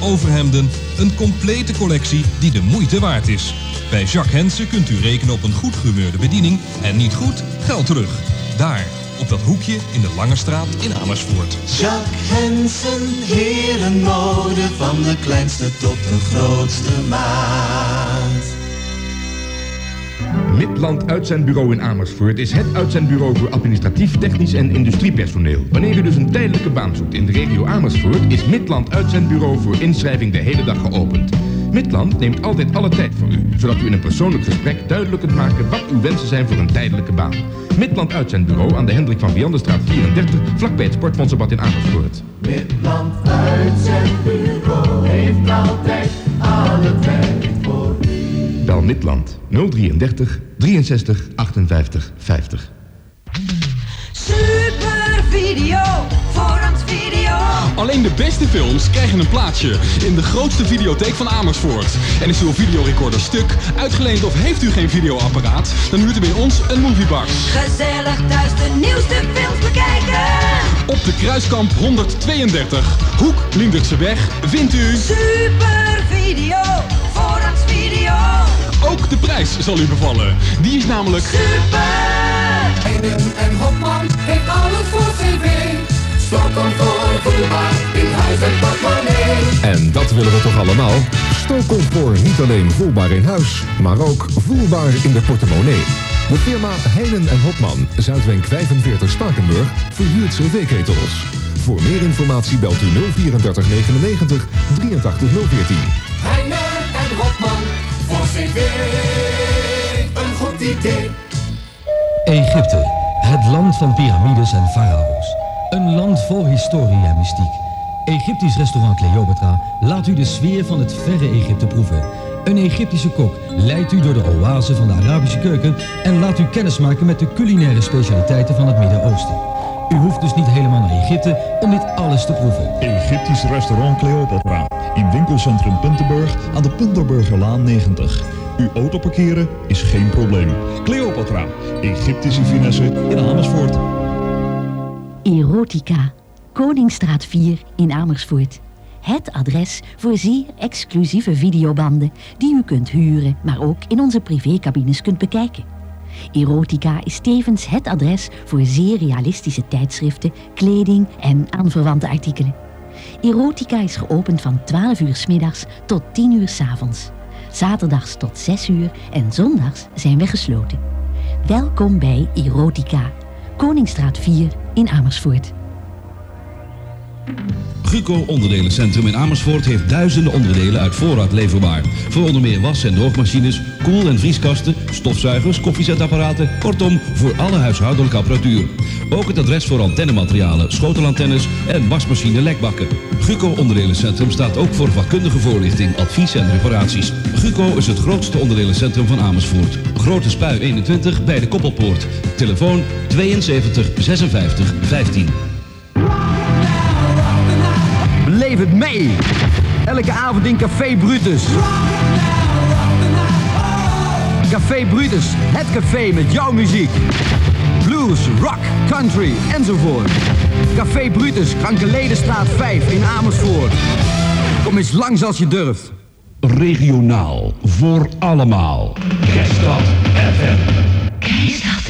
Overhemden. Een complete collectie die de moeite waard is. Bij Jacques Hensen kunt u rekenen op een goed gehumeurde bediening en niet goed, geld terug. Daar, op dat hoekje in de Lange Straat in Amersfoort. Jacques Hensen, herenmode van de kleinste tot de grootste maat. Midland Uitzendbureau in Amersfoort is het uitzendbureau voor administratief, technisch en industriepersoneel. Wanneer u dus een tijdelijke baan zoekt in de regio Amersfoort, is Midland Uitzendbureau voor inschrijving de hele dag geopend. Midland neemt altijd alle tijd voor u, zodat u in een persoonlijk gesprek duidelijk kunt maken wat uw wensen zijn voor een tijdelijke baan. Midland Uitzendbureau aan de Hendrik van Vianderstraat 34, vlakbij het Sportfondsbad in Amersfoort. Midland Uitzendbureau heeft altijd alle tijd. Bel Midland 033 63 58 50. Super video, Forums video. Alleen de beste films krijgen een plaatsje in de grootste videotheek van Amersfoort. En is uw videorecorder stuk, uitgeleend of heeft u geen videoapparaat, dan huurt u bij ons een moviebox. Gezellig thuis de nieuwste films bekijken. Op de Kruiskamp 132, Hoek Lindertse Weg, vindt u... Super video, Forums video. Ook de prijs zal u bevallen. Die is namelijk... Super! Heiden en Hopman heeft alles voor tv. Stockholm voor voetbal, in huis en portemonnee. En dat willen we toch allemaal? Stookcomfort niet alleen voelbaar in huis, maar ook voelbaar in de portemonnee. De firma Heinen en Hopman, Zuidwenk 45 Starkenburg, verhuurt cv-ketels. Voor meer informatie belt u 034 99 83 014. Heinen en Hopman, voor tv. Een goed idee. Egypte, het land van piramides en farao's. Een land vol historie en mystiek. Egyptisch restaurant Cleopatra laat u de sfeer van het verre Egypte proeven. Een Egyptische kok leidt u door de oase van de Arabische keuken en laat u kennismaken met de culinaire specialiteiten van het Midden-Oosten. U hoeft dus niet helemaal naar Egypte om dit alles te proeven. Egyptisch restaurant Cleopatra. In winkelcentrum Puntenburg aan de Punterburgerlaan 90. Uw auto parkeren is geen probleem. Cleopatra. Egyptische finesse in Amersfoort. Erotica, Koningsstraat 4 in Amersfoort. Het adres voor zeer exclusieve videobanden die u kunt huren, maar ook in onze privécabines kunt bekijken. Erotica is tevens het adres voor zeer realistische tijdschriften, kleding en aanverwante artikelen. Erotica is geopend van 12 uur 's middags tot 10 uur 's avonds. Zaterdags tot 6 uur en zondags zijn we gesloten. Welkom bij Erotica, Koningsstraat 4 in Amersfoort. Guco Onderdelencentrum in Amersfoort heeft duizenden onderdelen uit voorraad leverbaar. Voor onder meer was- en droogmachines, koel- en vrieskasten, stofzuigers, koffiezetapparaten, kortom voor alle huishoudelijke apparatuur. Ook het adres voor antennematerialen, schotelantennes en wasmachine lekbakken. Guco Onderdelencentrum staat ook voor vakkundige voorlichting, advies en reparaties. Guco is het grootste onderdelencentrum van Amersfoort. Grote Spui 21 bij de Koppelpoort. Telefoon 72 56 15. Beleef het mee. Elke avond in Café Brutus. Café Brutus, het café met jouw muziek. Blues, rock, country enzovoort. Café Brutus, Krankeledenstraat 5 in Amersfoort. Kom eens langs als je durft. Regionaal, voor allemaal. Kerststad FM.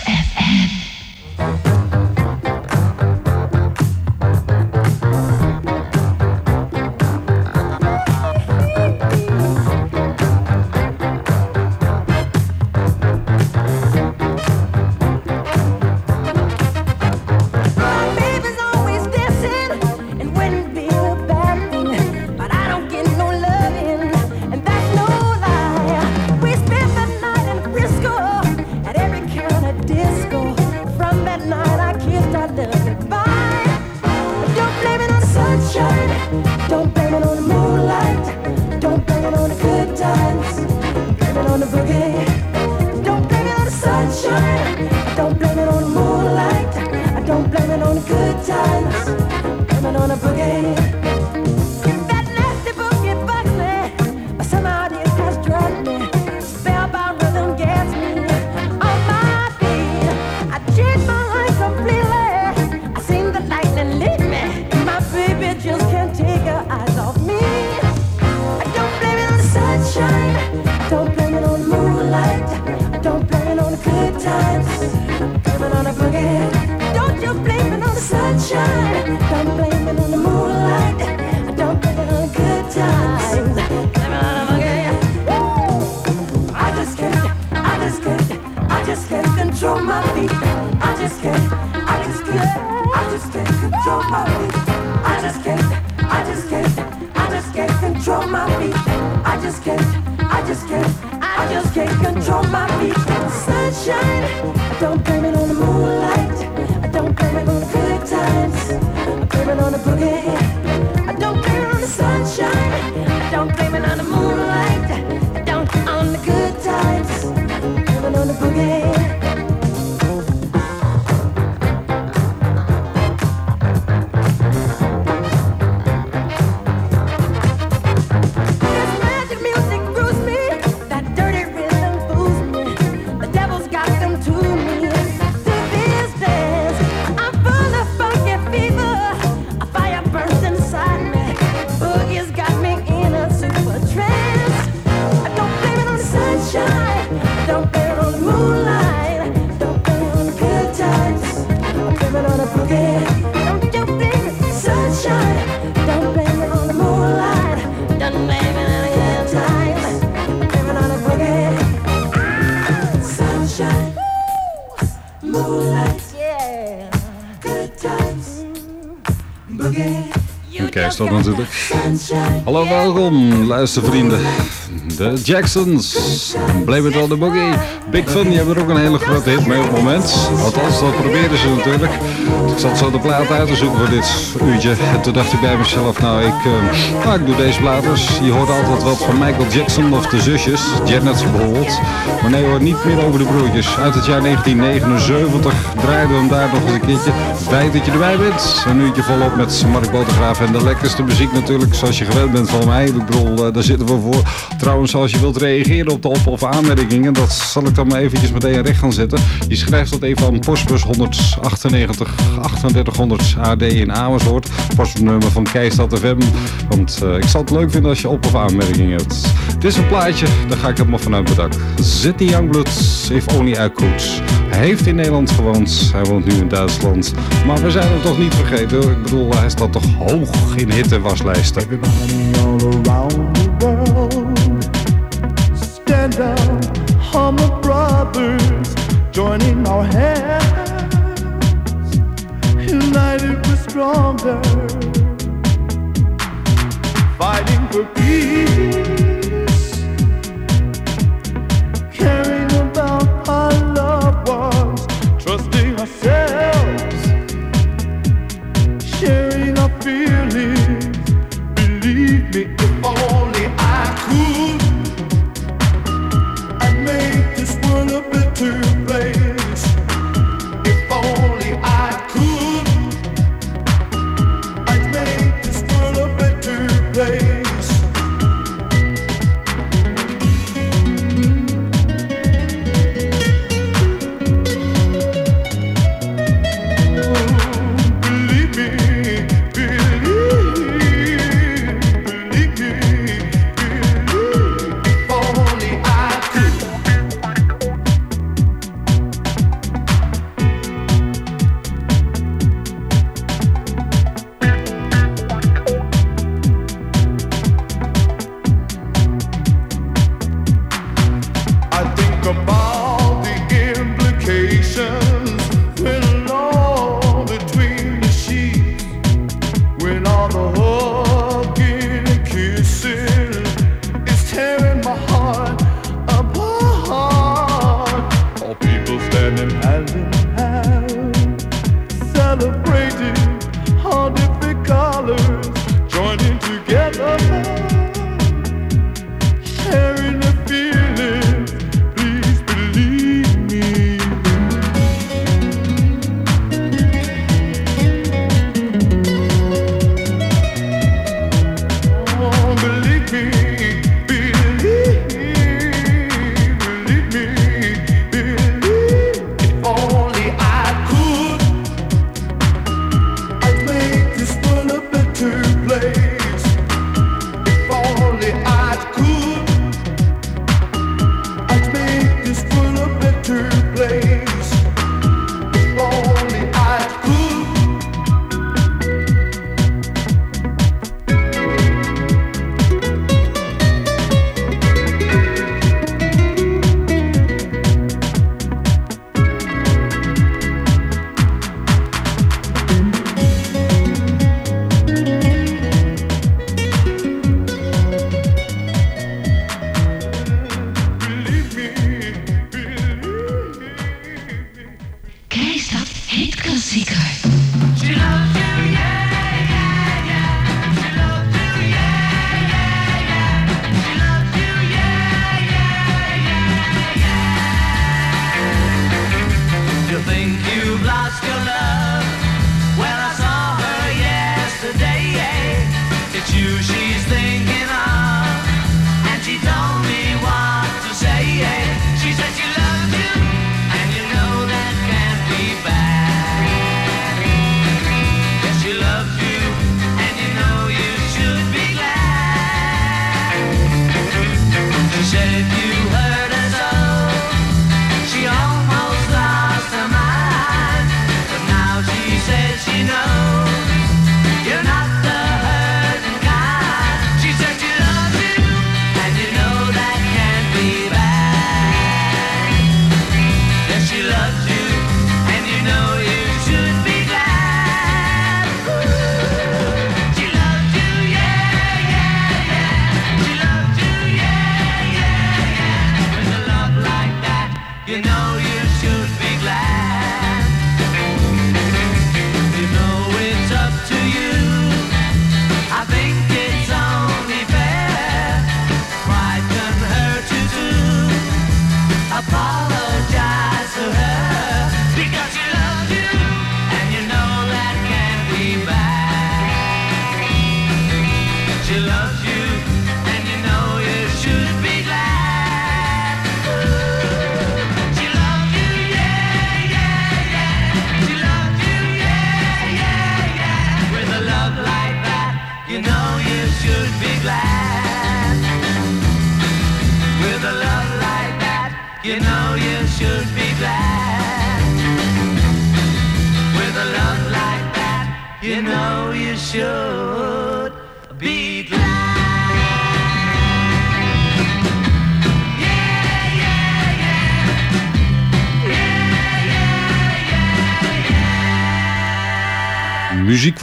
Hallo, welkom, luistervrienden. De Jacksons, Blame It On The Boogie. Big Fun, die hebben er ook een hele grote hit mee op het moment. Althans, dat proberen ze natuurlijk. Ik zat zo de plaat uit te zoeken voor dit uurtje. En toen dacht ik bij mezelf, nou ik, eh, nou, doe deze plaat dus. Je hoort altijd wat van Michael Jackson of de zusjes. Janet bijvoorbeeld. Maar nee hoor, niet meer over de broertjes. Uit het jaar 1979 draaiden we hem daar nog eens een keertje. Fijn dat je erbij bent. Een uurtje volop met Mark Botergraaf en de lekkerste muziek natuurlijk. Zoals je gewend bent van mij. Ik bedoel, eh, daar zitten we voor. Trouwens, als je wilt reageren op de op- of aanmerkingen, dat zal ik dan maar eventjes meteen recht gaan zetten. Je schrijft dat even aan postbus 198 3800 AD in Amersfoort. Postnummer van Keistad FM. Want eh, ik zal het leuk vinden als je op- of aanmerkingen hebt. Het is een plaatje, daar ga ik helemaal vanuit bedanken. Zit die Youngblood, if only I. Hij heeft in Nederland gewoond, hij woont nu in Duitsland. Maar we zijn hem toch niet vergeten. Ik bedoel, hij staat toch hoog in hitte waslijsten. all around the world. Stand up, humble brothers, joining our hands. United we're stronger, fighting for peace. Caring about our loved ones, trusting ourselves, world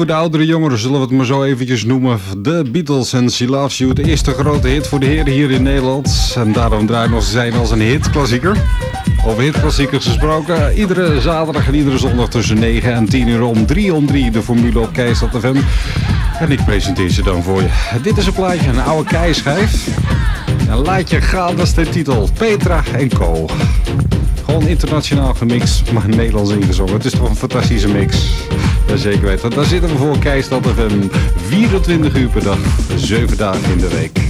voor de oudere jongeren, zullen we het maar zo eventjes noemen. De Beatles en She Loves. De eerste grote hit voor de heren hier in Nederland. En daarom draaien nog zijn als een hitklassieker. Over hitklassiekers gesproken. Iedere zaterdag en iedere zondag tussen 9 en 10 uur om 3 om 3 de formule op Keistad. En ik presenteer ze dan voor je. Dit is een plaatje, een oude keischijf. En laat je gaan, de titel. Petra en Co. Gewoon internationaal gemixt, maar Nederlands ingezongen. Het is toch een fantastische mix. Zeker weten. Daar zitten we voor Keistad FM. 24 uur per dag, 7 dagen in de week.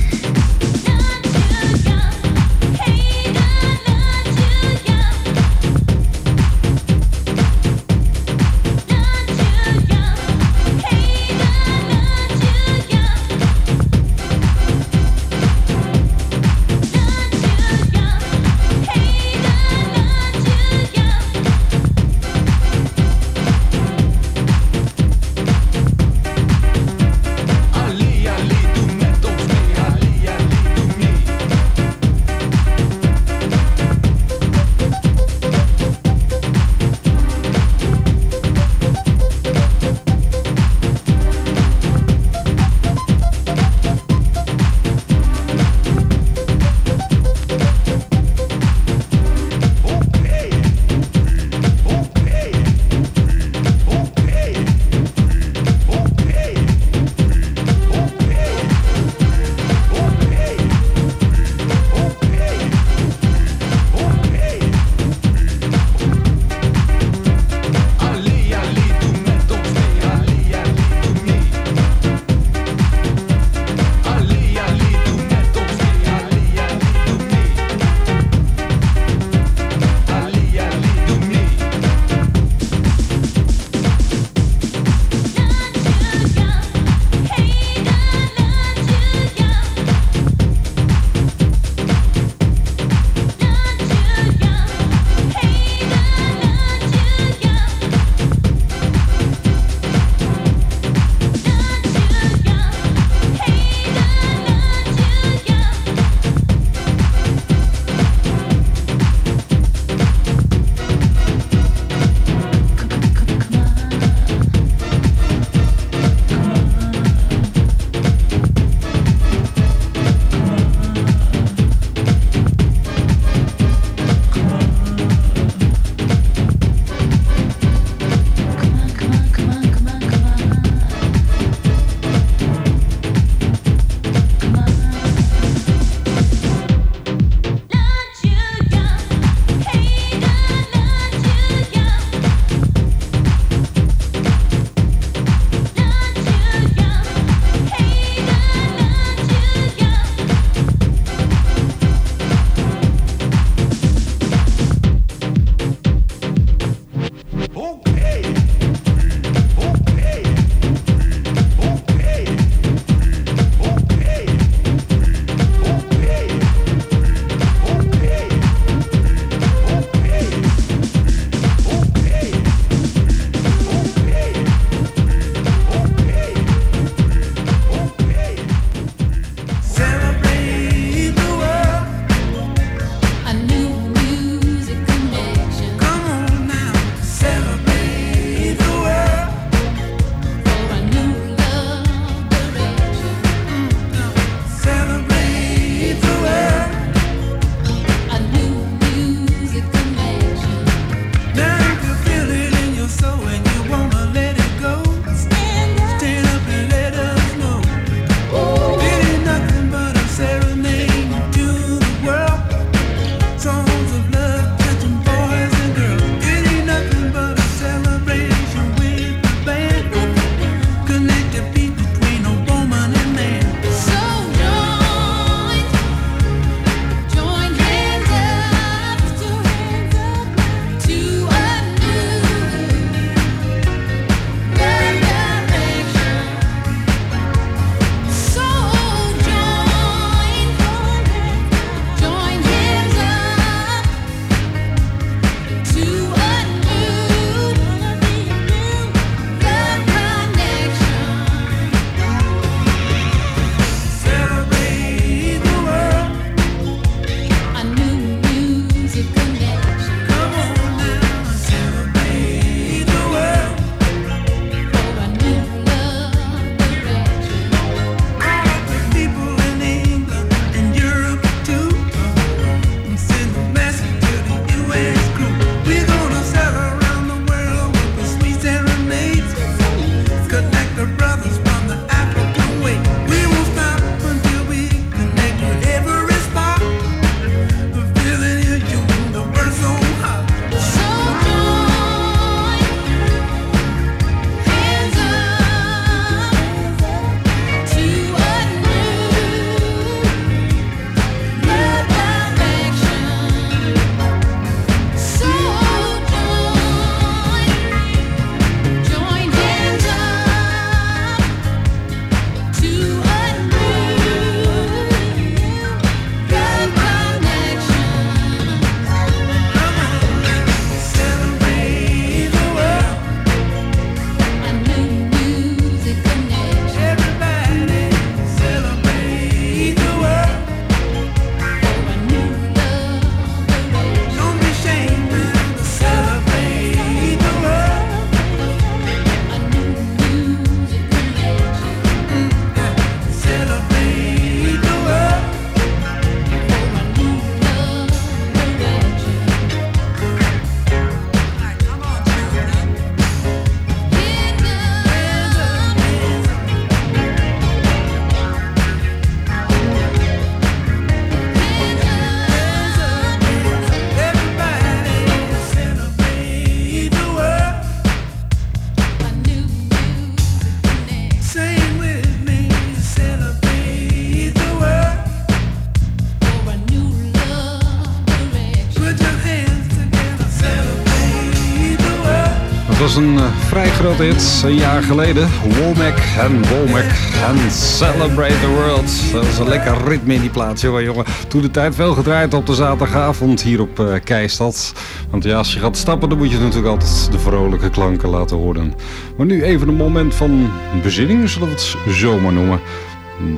Hit een jaar geleden. Womack en Womack en Celebrate the World. Dat is een lekker ritme in die plaats, jongen, jongen. Toen de tijd veel gedraaid op de zaterdagavond hier op eh Keistad. Want ja, als je gaat stappen, dan moet je natuurlijk altijd de vrolijke klanken laten horen. Maar nu even een moment van bezinning, zullen we het zomaar noemen.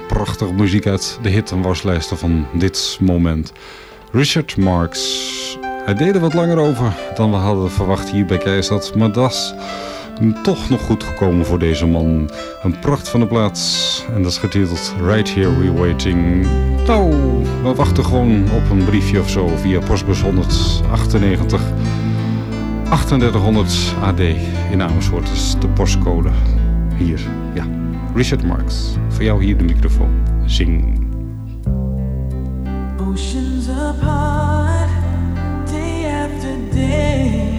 Prachtige muziek uit de hit- en waslijsten van dit moment. Richard Marx. Hij deed er wat langer over dan we hadden verwacht hier bij Keistad. Maar dat toch nog goed gekomen voor deze man. Een pracht van de plaats. En dat is getiteld Right Here We Waiting. Nou, we wachten gewoon op een briefje of zo via postbus 198 3800 AD in Amersfoort. Is de postcode hier. Ja, Richard Marx. Voor jou hier de microfoon. Zing. Oceans apart, day after day,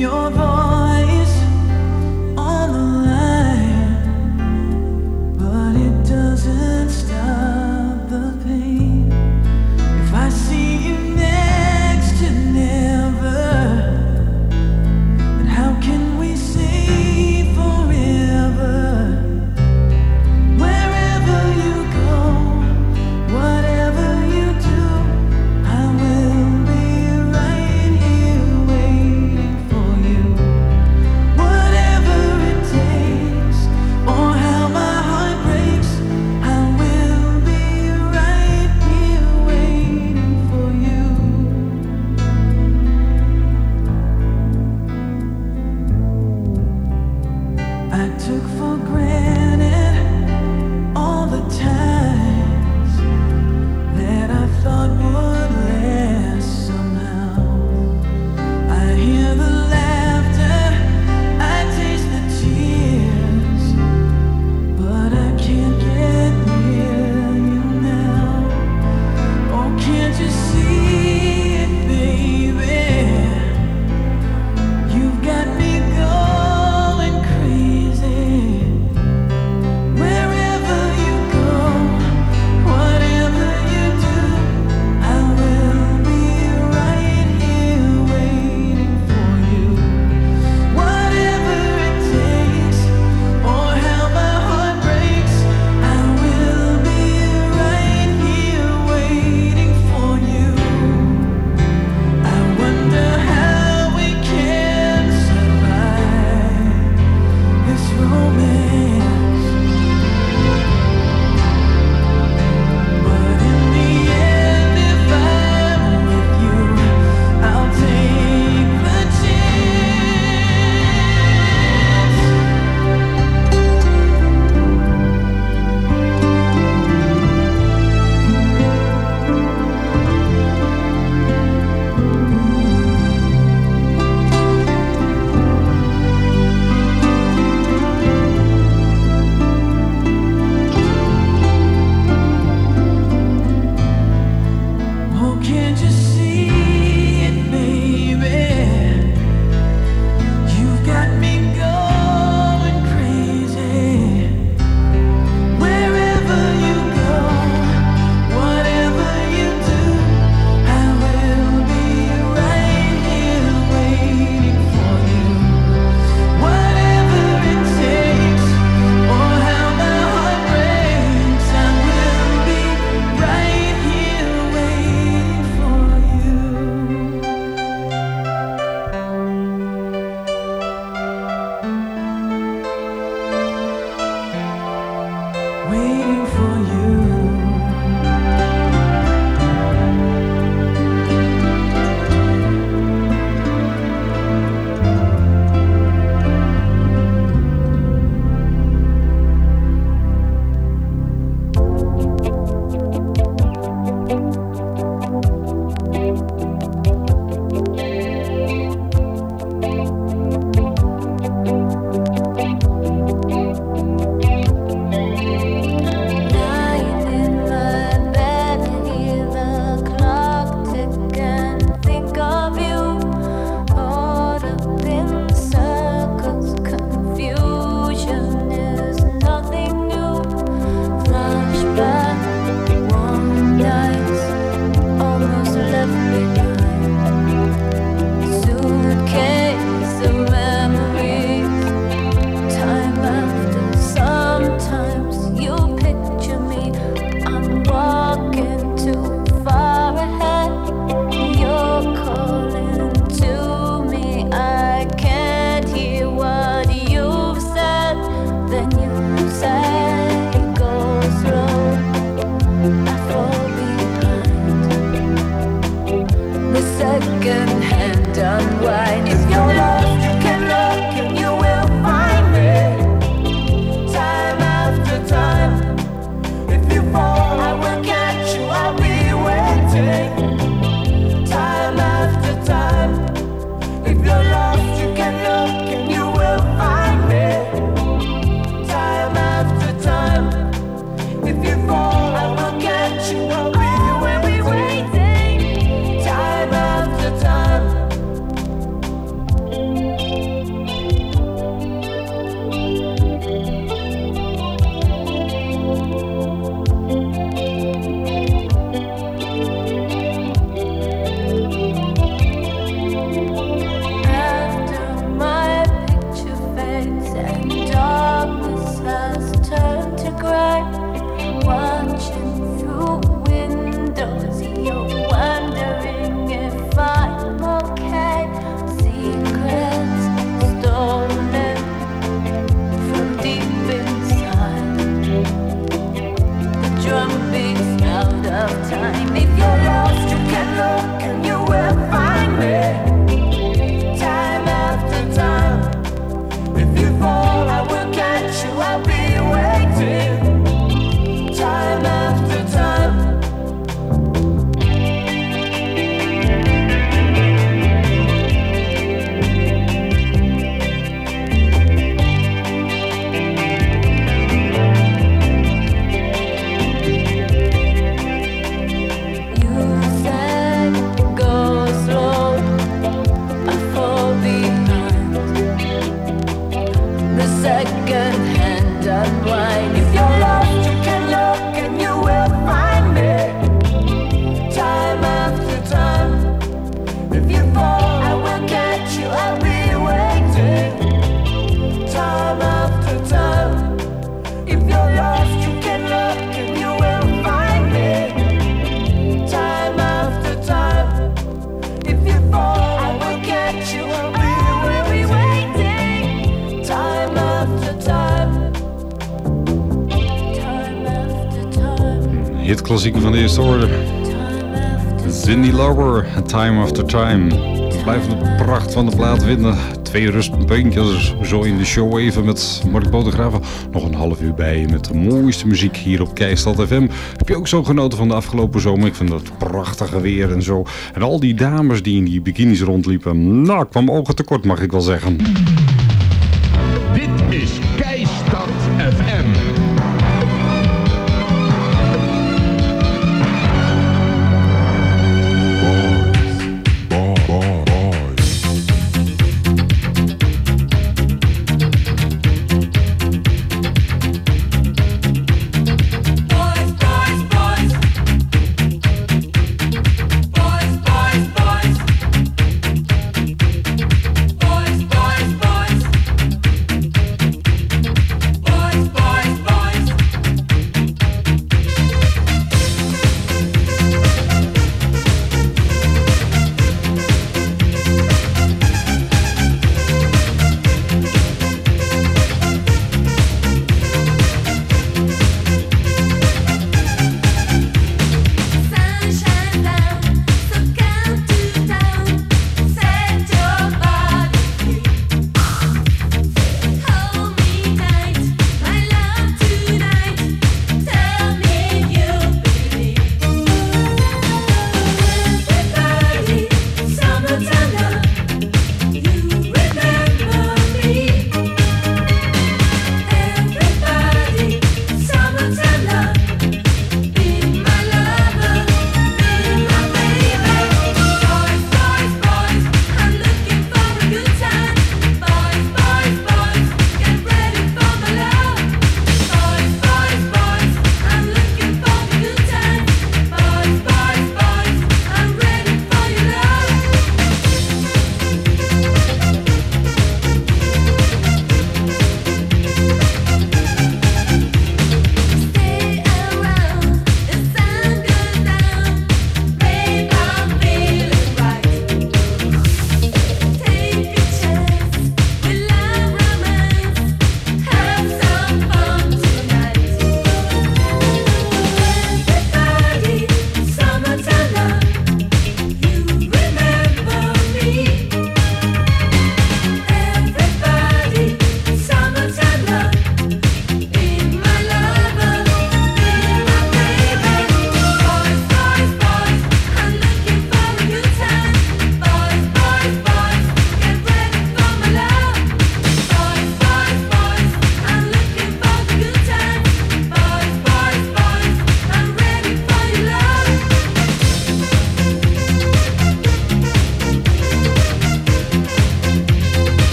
your voice Disorder. Cindy en Time After Time. Blijft de pracht van de plaat winnen. Twee rustpuntjes, zo in de show even met Mark Bodegraven. Nog een half uur bij met de mooiste muziek hier op Keistad FM. Heb je ook zo genoten van de afgelopen zomer? Ik vind dat prachtige weer en zo. En al die dames die in die bikinis rondliepen. Nou, kwam ogen tekort mag ik wel zeggen.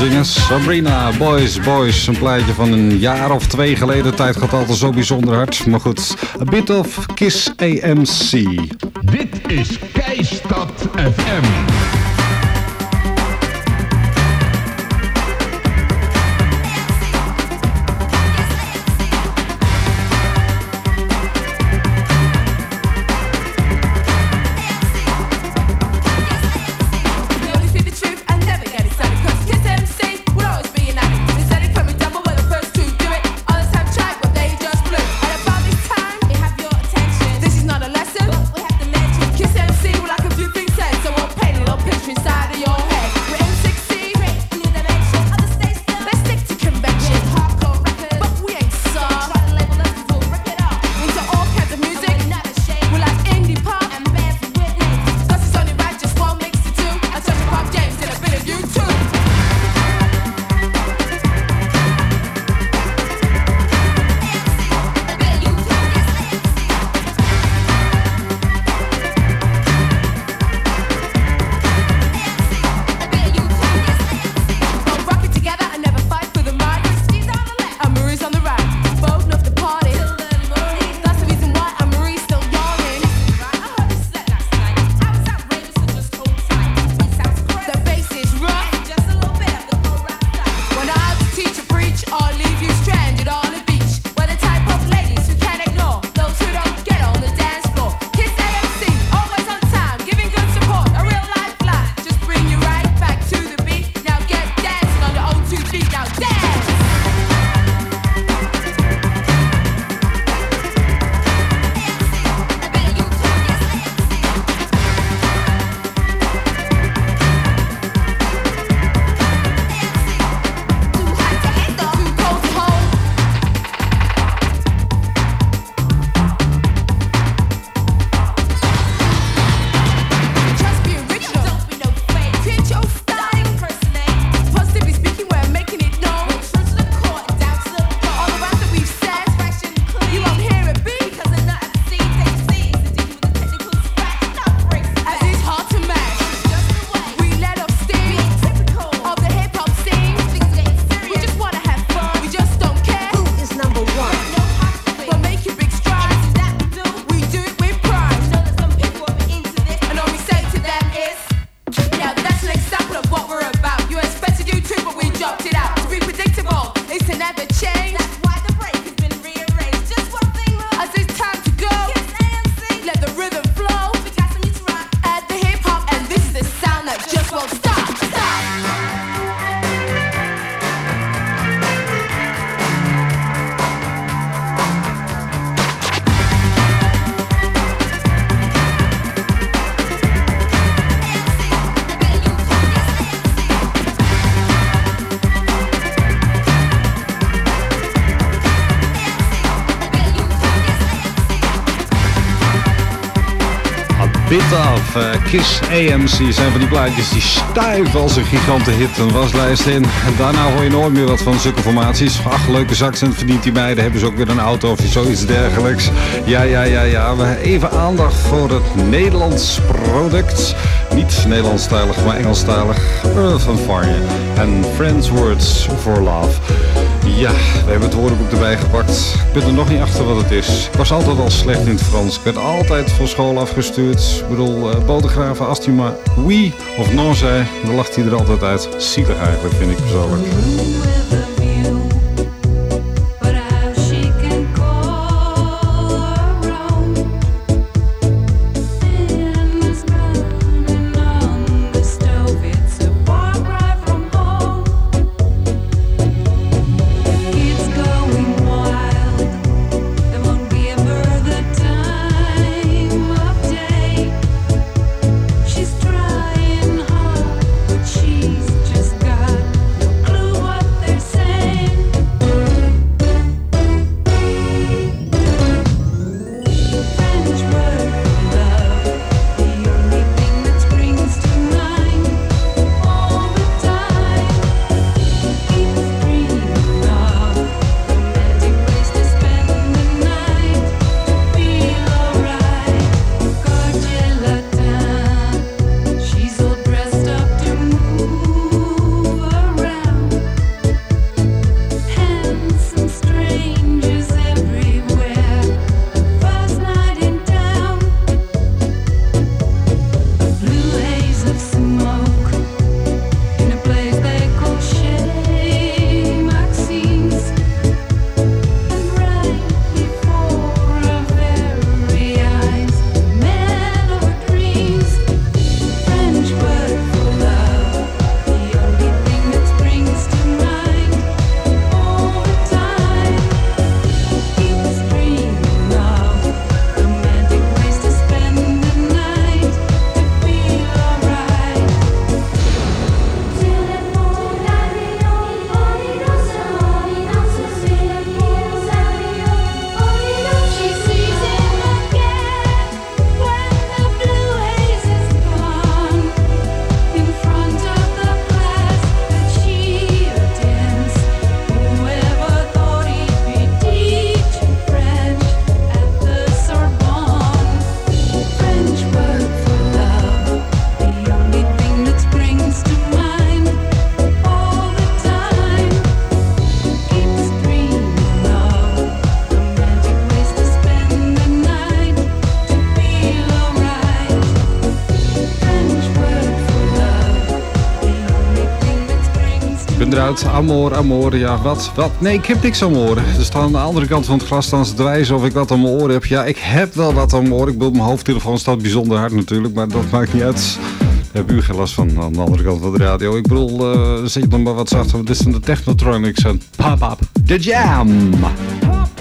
zingen. Sabrina, Boys, Boys. Een pleitje van een jaar of twee geleden. Tijd gaat altijd zo bijzonder hard. Maar goed, a bit of Kiss AMC. Dit is Keistad FM. of uh, Kiss AMC zijn van die plaatjes die stijf als een gigante hit een waslijst in. Daarna hoor je nooit meer wat van zulke formaties. Ach, leuke zakcent verdient die meiden. Hebben ze ook weer een auto of zoiets dergelijks. Ja, ja, ja, ja. Even aandacht voor het Nederlands product. Niet Nederlandstalig, maar Engelstalig. Earth and en Friends Words for Love. Ja, we hebben het woordenboek erbij gepakt. Ik ben er nog niet achter wat het is. Ik was altijd al slecht in het Frans. Ik werd altijd van school afgestuurd. Ik bedoel, uh, botergraven, als hij maar oui of non zei, dan lacht hij er altijd uit. Zielig eigenlijk, vind ik persoonlijk. Eruit. Amor, amor. Ja, wat? Wat? Nee, ik heb niks aan mijn oren. Er staan aan de andere kant van het glas staan ze wijzen of ik wat aan mijn oren heb. Ja, ik heb wel wat aan mijn oren. Ik bedoel, mijn hoofdtelefoon staat bijzonder hard natuurlijk, maar dat maakt niet uit. Heb u geen last van aan de andere kant van de radio. Ik bedoel, zet je dan maar wat zachter. Dit zijn de Technotronics en Pop Up The Jam. Pump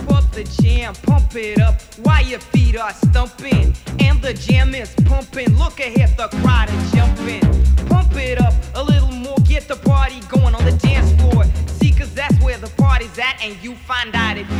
up the jam, pump it up while your feet are stumping. And the jam is pumping. Look ahead, the crowd is jumping. And you find out if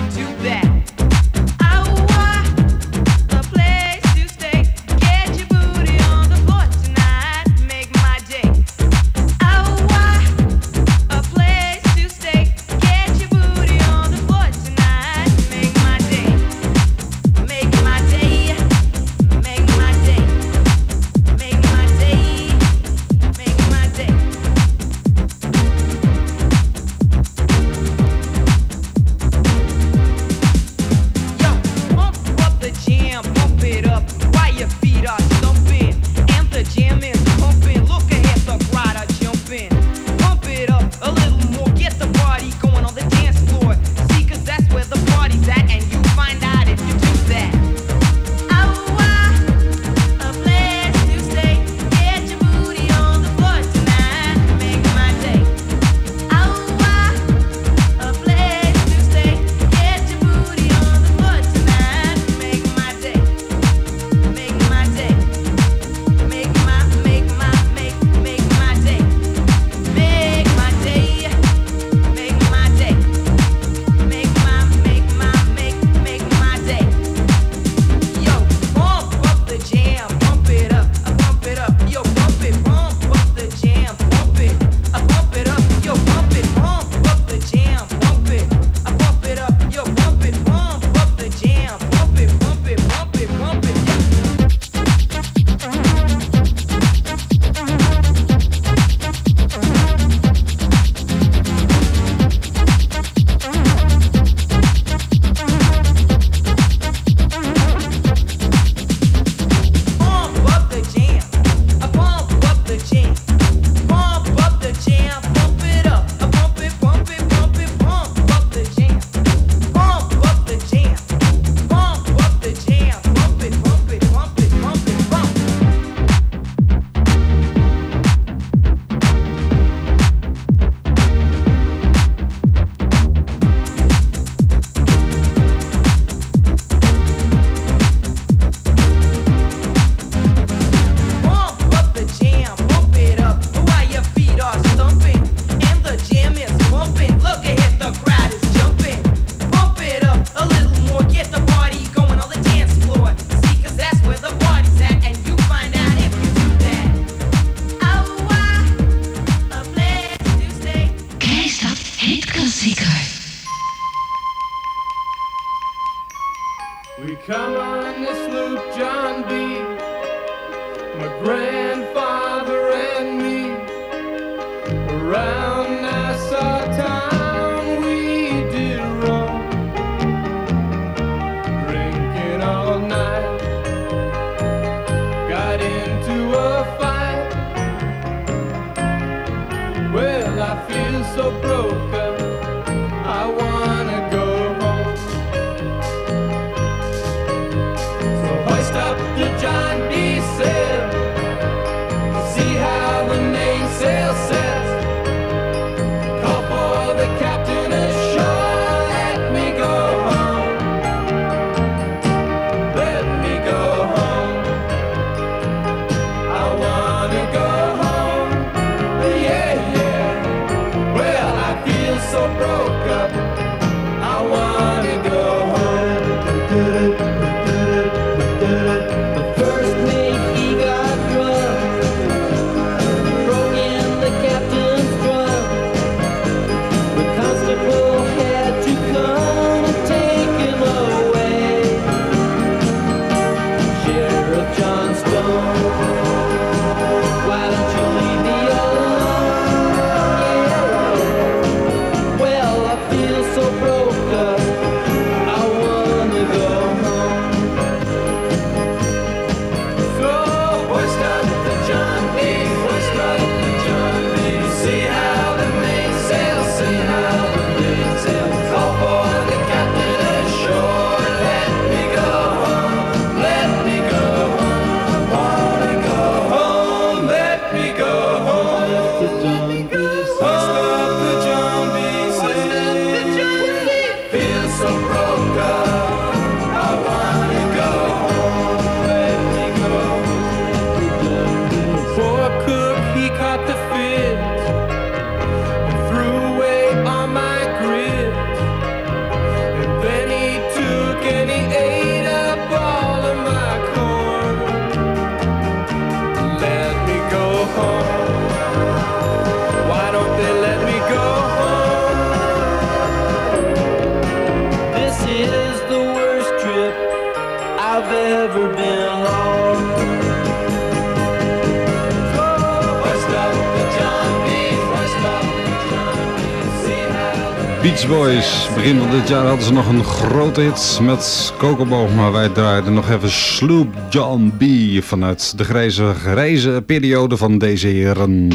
Beach Boys. Begin van dit jaar hadden ze nog een grote hit met Kokoboog, maar wij draaiden nog even Sloop John B. vanuit de grijze, grijze periode van deze heren.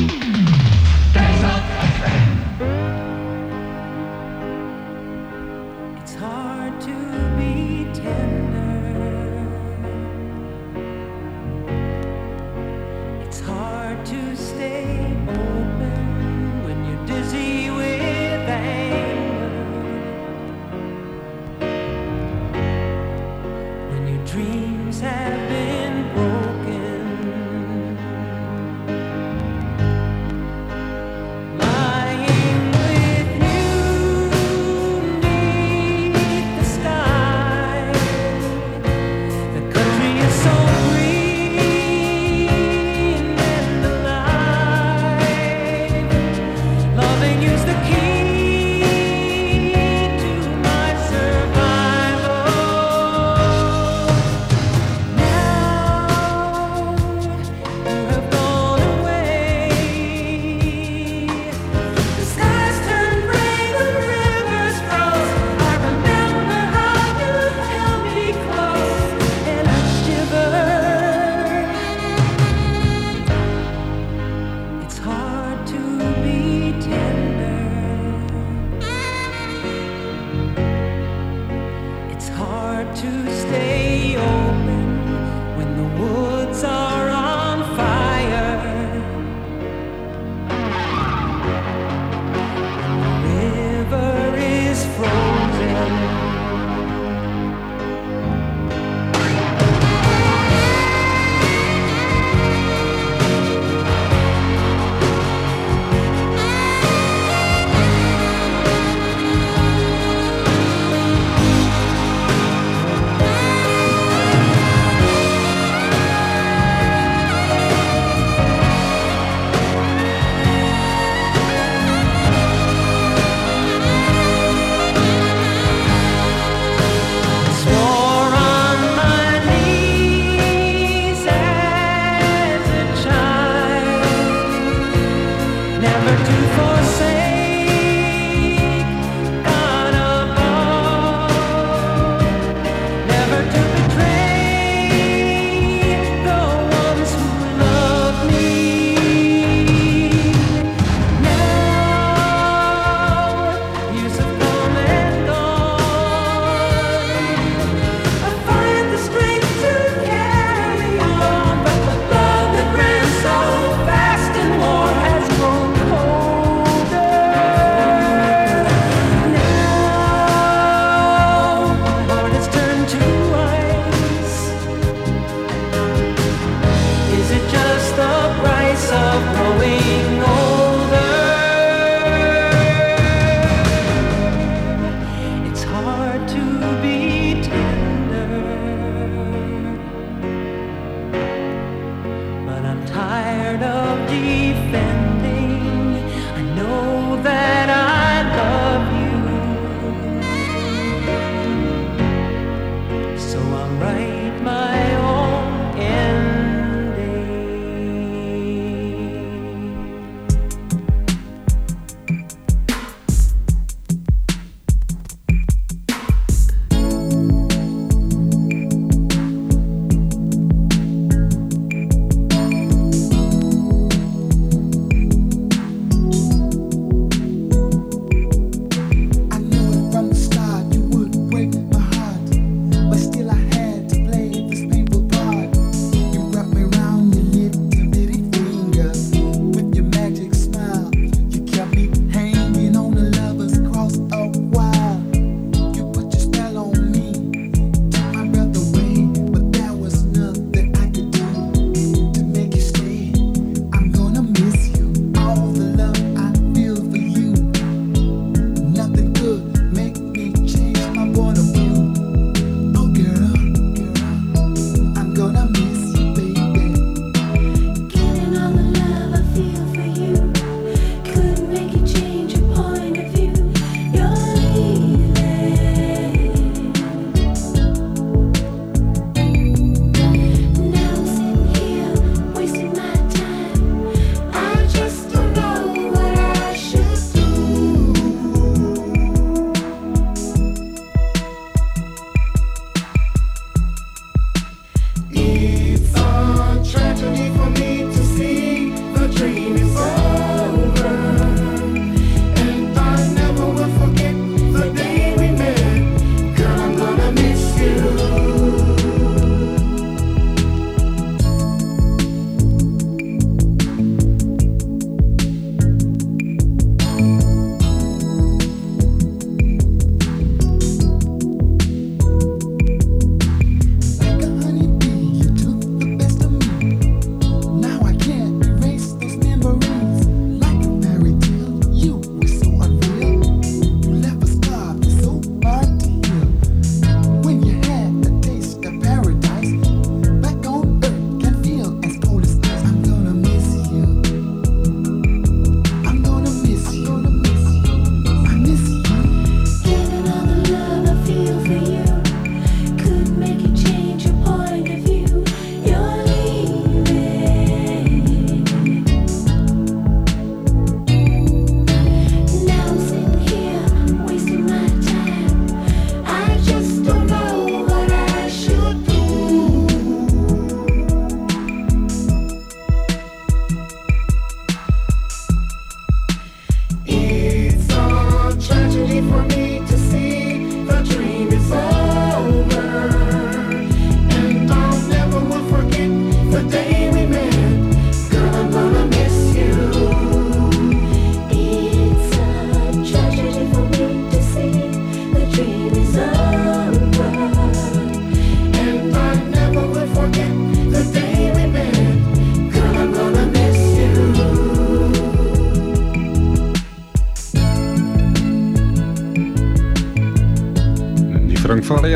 so I'm writing my own.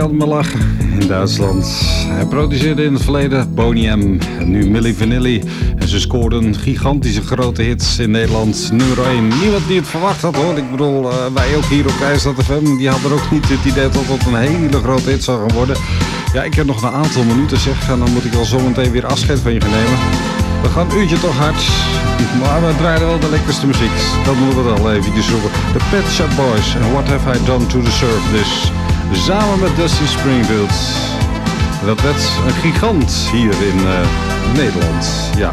Me lachen in Duitsland. Hij produceerde in het verleden Boney M en nu Milli Vanilli. En ze scoorden gigantische grote hits in Nederland. Nummer 1. Niemand die het verwacht had hoor. Ik bedoel, eh, wij ook hier op Keistad FM. Die hadden ook niet het idee dat het een hele grote hit zou gaan worden. Ja, ik heb nog een aantal minuten zeg. En dan moet ik wel zometeen weer afscheid van je gaan nemen. We gaan een uurtje toch hard. Maar we draaien wel de lekkerste muziek. Dat moeten we wel eventjes roepen. De Pet Shop Boys en What Have I Done to Deserve This. Samen met Dusty Springfield. Dat werd een gigant hier in eh, Nederland. Ja.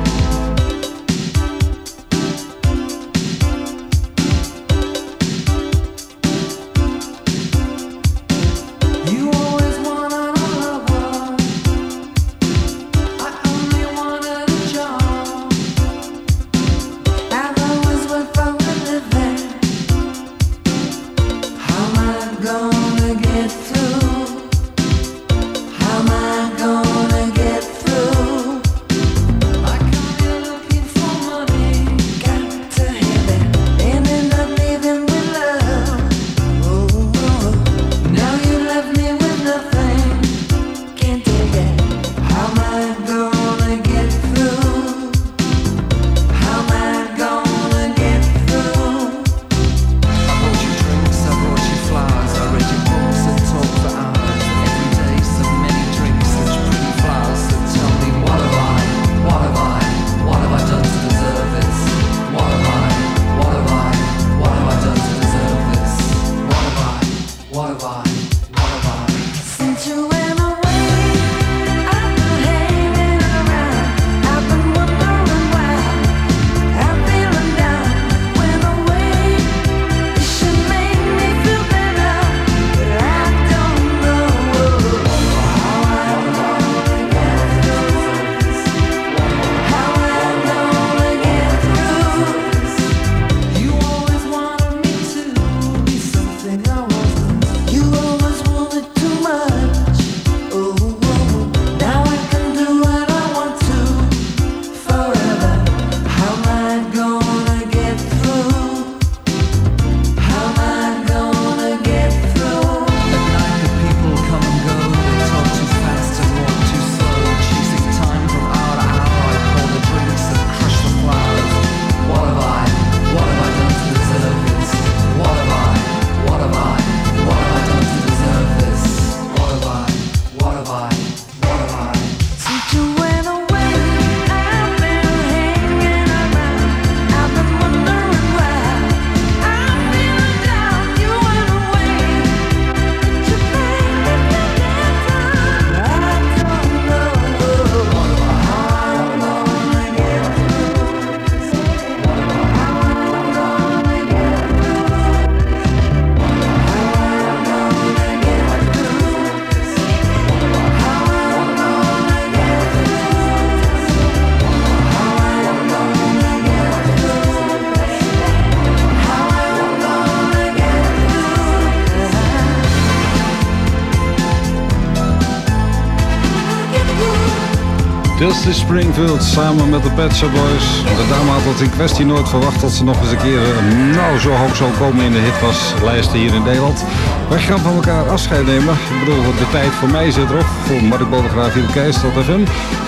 Dusty Springfield samen met de Pet Boys. De dame had het in kwestie nooit verwacht dat ze nog eens een keer eh, nou zo hoog zou komen in de hitwaslijsten hier in Nederland. Wij gaan van elkaar afscheid nemen. Ik bedoel, de tijd voor mij zit erop. Voor Mark Bodegraaf hier op Keistad FM.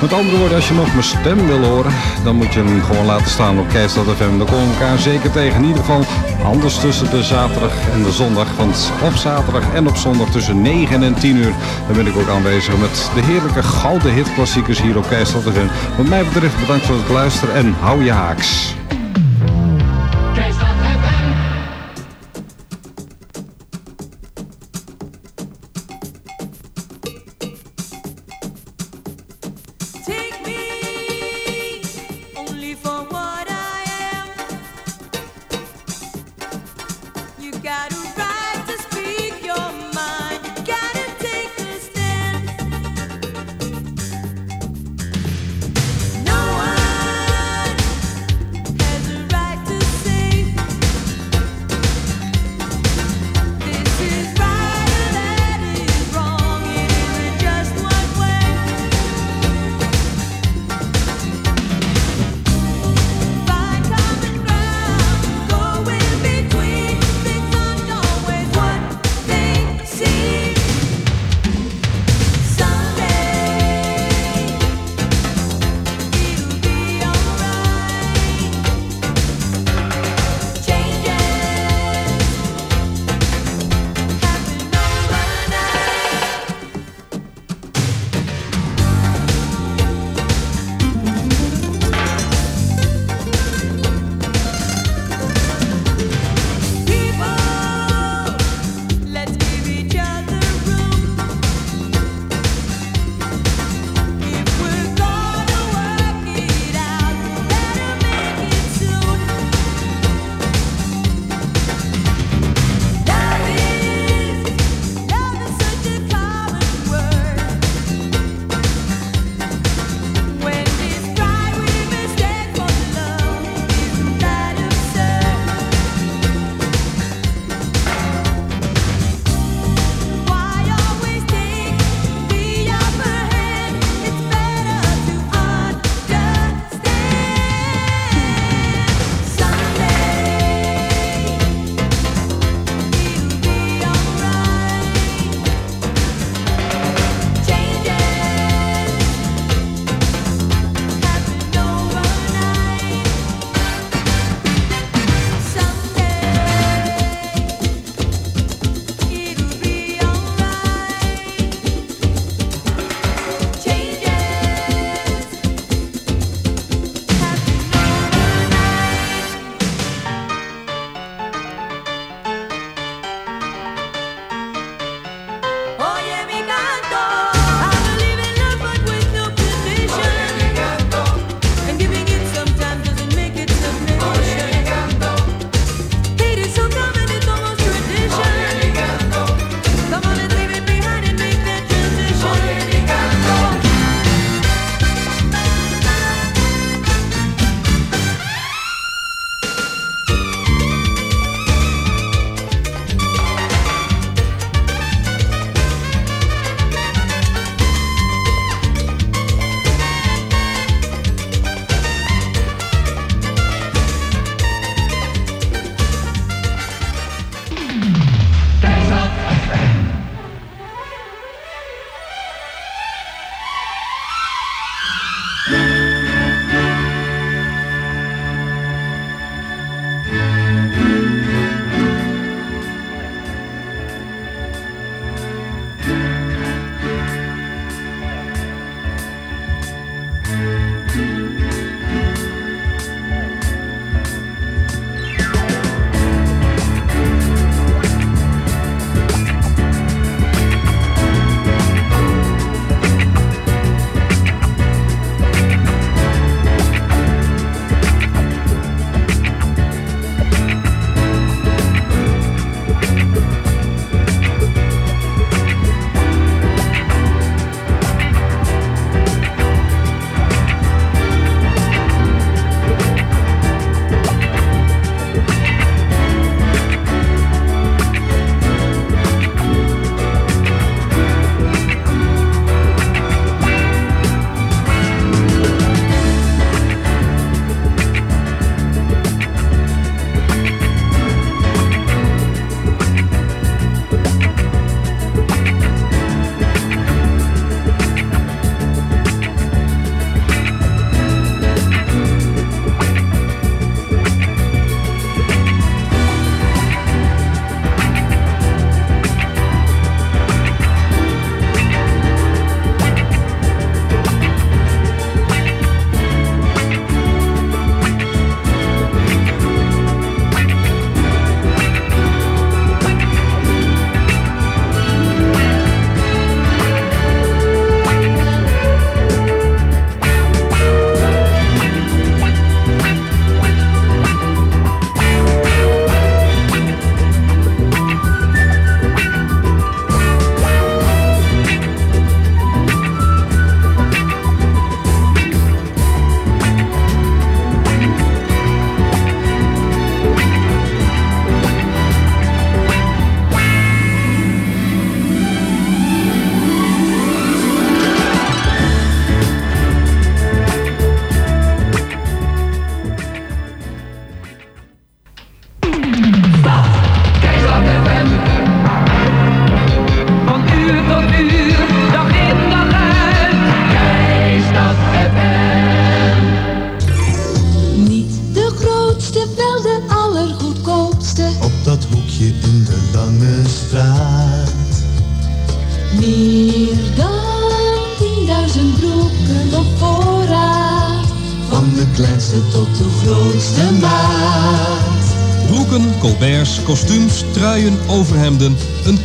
Met andere woorden, als je nog mijn stem wil horen, dan moet je hem gewoon laten staan op Keistad FM. Dan komen we elkaar zeker tegen. In ieder geval anders tussen de zaterdag en de zondag. Want op zaterdag en op zondag tussen 9 en 10 uur dan ben ik ook aanwezig met de heerlijke gouden hitklassiekers hier op Keistad FM. Wat mij betreft bedankt voor het luisteren en hou je haaks.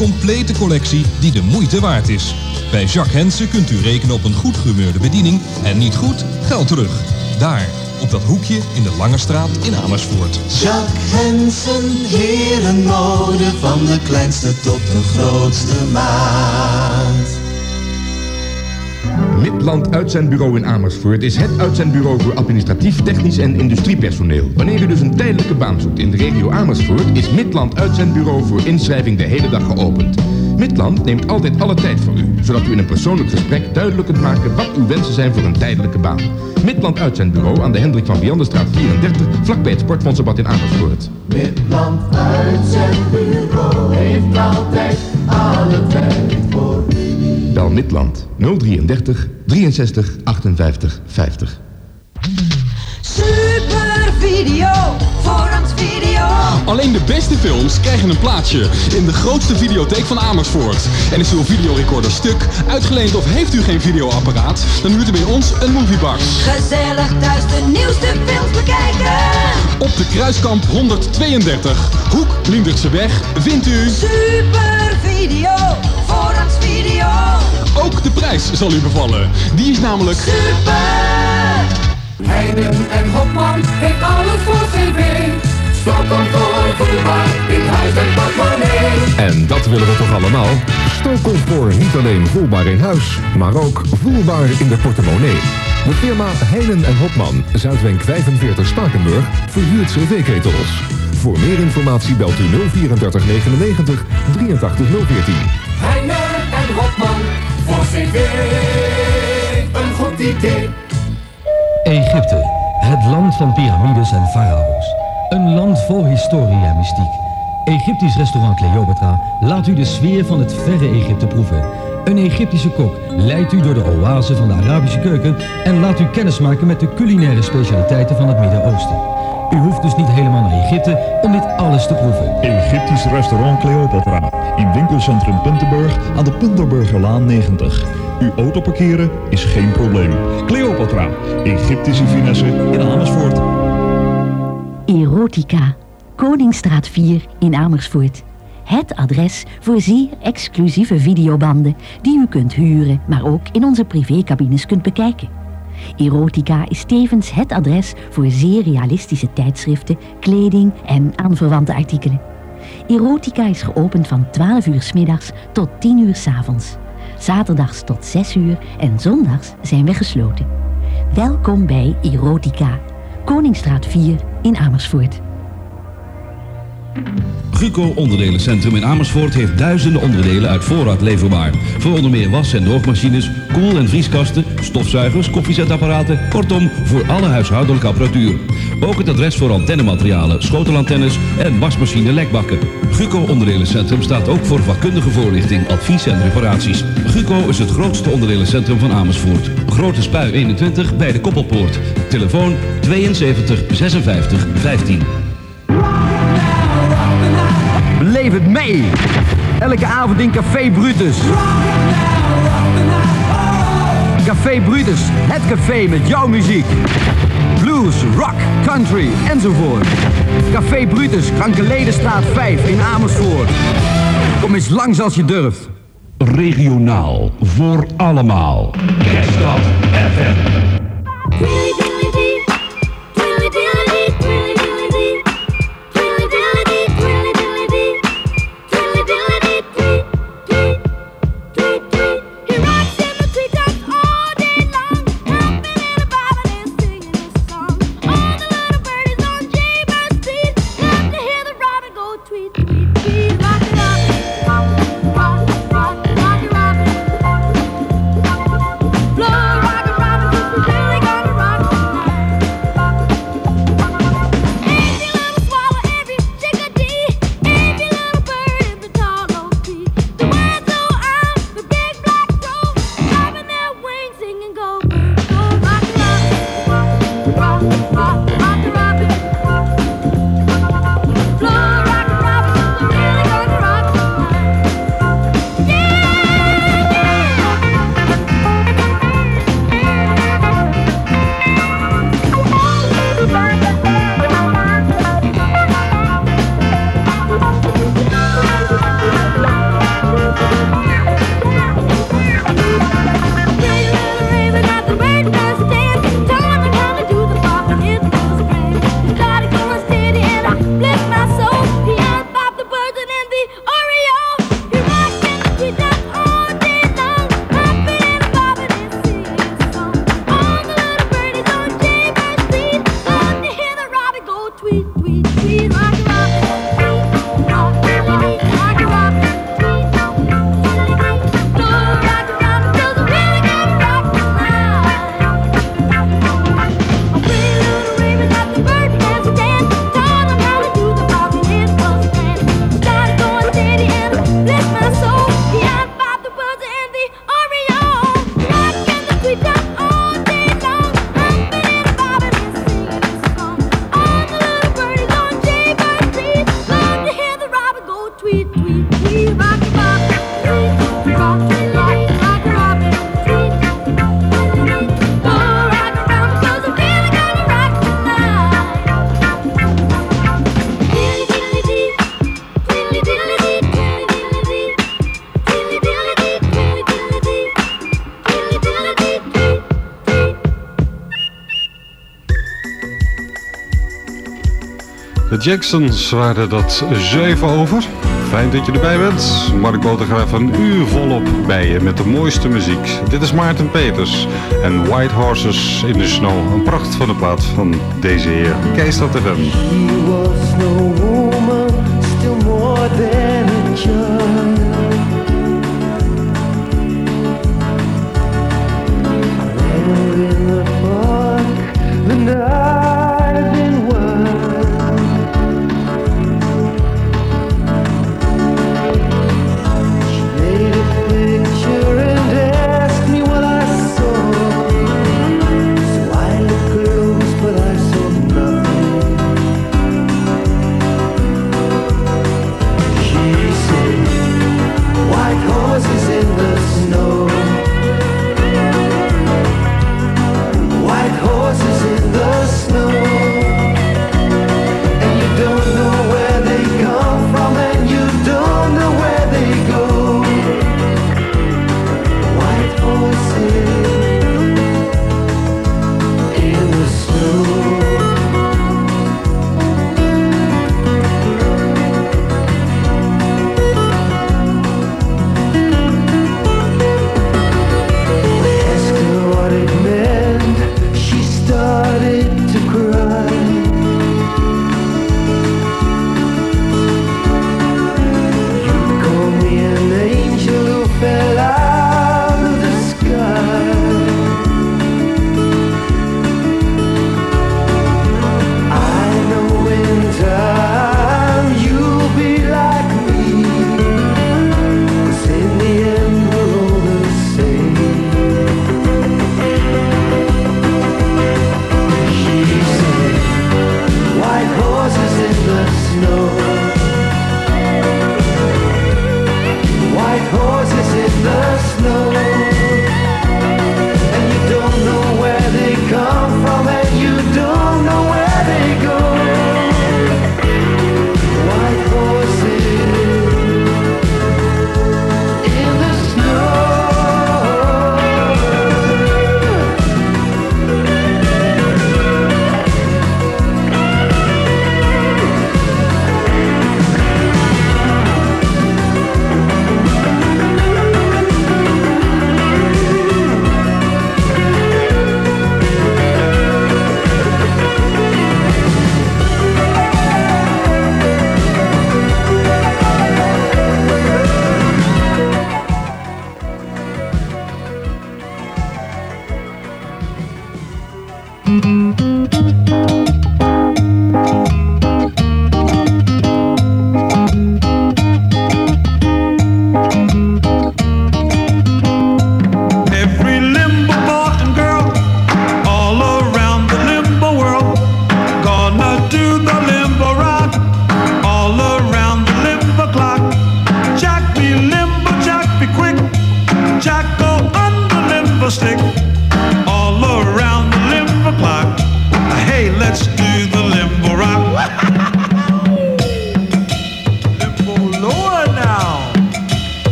Complete collectie die de moeite waard is. Bij Jacques Hensen kunt u rekenen op een goed gehumeurde bediening en niet goed, geld terug. Daar, op dat hoekje in de Lange Straat in Amersfoort. Jacques Hensen, herenmode van de kleinste tot de grootste maat. Midland Uitzendbureau in Amersfoort is het uitzendbureau voor administratief, technisch en industriepersoneel. Wanneer u dus een tijdelijke baan zoekt in de regio Amersfoort, is Midland Uitzendbureau voor inschrijving de hele dag geopend. Midland neemt altijd alle tijd voor u, zodat u in een persoonlijk gesprek duidelijk kunt maken wat uw wensen zijn voor een tijdelijke baan. Midland Uitzendbureau aan de Hendrik van Vianderstraat 34, vlakbij het Sportfondsbad in Amersfoort. Midland Uitzendbureau heeft altijd alle tijd voor Bel Midland 033 63 58 50. Super video, voorrangsvideo. Alleen de beste films krijgen een plaatsje in de grootste videotheek van Amersfoort. En is uw videorecorder stuk, uitgeleend of heeft u geen videoapparaat, dan huurt u bij ons een moviebox. Gezellig thuis de nieuwste films bekijken. Op de Kruiskamp 132, Hoek Lindertse weg, vindt u... Super video, voorrangsvideo. Ook de prijs zal u bevallen. Die is namelijk... Heiden en Hopman heeft alles voor tv. Stoppen voor voetbal in huis en portemonnee. En dat willen we toch allemaal? Stookcomfort niet alleen voelbaar in huis, maar ook voelbaar in de portemonnee. De firma Heinen en Hopman, Zuidwenk 45 Spakenburg, verhuurt cv-ketels. Voor meer informatie belt u 034 99 83 014. Heinen en Voor. Een goed idee. Egypte, het land van piramides en farao's. Een land vol historie en mystiek. Egyptisch restaurant Cleopatra laat u de sfeer van het verre Egypte proeven. Een Egyptische kok leidt u door de oase van de Arabische keuken en laat u kennismaken met de culinaire specialiteiten van het Midden-Oosten. U hoeft dus niet helemaal naar Egypte om dit alles te proeven. Egyptisch restaurant Cleopatra. In winkelcentrum Puntenburg aan de Punterburgerlaan 90. Uw auto parkeren is geen probleem. Cleopatra. Egyptische finesse in Amersfoort. Erotica. Koningsstraat 4 in Amersfoort. Het adres voor zeer exclusieve videobanden die u kunt huren, maar ook in onze privécabines kunt bekijken. Erotica is tevens het adres voor zeer realistische tijdschriften, kleding en aanverwante artikelen. Erotica is geopend van 12 uur 's middags tot 10 uur 's avonds. Zaterdags tot 6 uur en zondags zijn we gesloten. Welkom bij Erotica, Koningsstraat 4 in Amersfoort. Guco Onderdelencentrum in Amersfoort heeft duizenden onderdelen uit voorraad leverbaar. Voor onder meer was- en droogmachines, koel- en vrieskasten, stofzuigers, koffiezetapparaten, kortom voor alle huishoudelijke apparatuur. Ook het adres voor antennematerialen, schotelantennes en wasmachine lekbakken. Guco Onderdelencentrum staat ook voor vakkundige voorlichting, advies en reparaties. Guco is het grootste onderdelencentrum van Amersfoort. Grote Spui 21 bij de Koppelpoort. Telefoon 72 56 15. Beleef het mee. Elke avond in Café Brutus. Café Brutus, het café met jouw muziek. Blues, rock, country enzovoort. Café Brutus, Krankeledenstraat 5 in Amersfoort. Kom eens langs als je durft. Regionaal voor allemaal. Kerststad FM. Jacksons waren dat 7 over. Fijn dat je erbij bent. Mark Botergraaf een uur volop bij je met de mooiste muziek. Dit is Maarten Peters en White Horses in the Snow. Een pracht van de plaat van deze heer. Kees dat FM.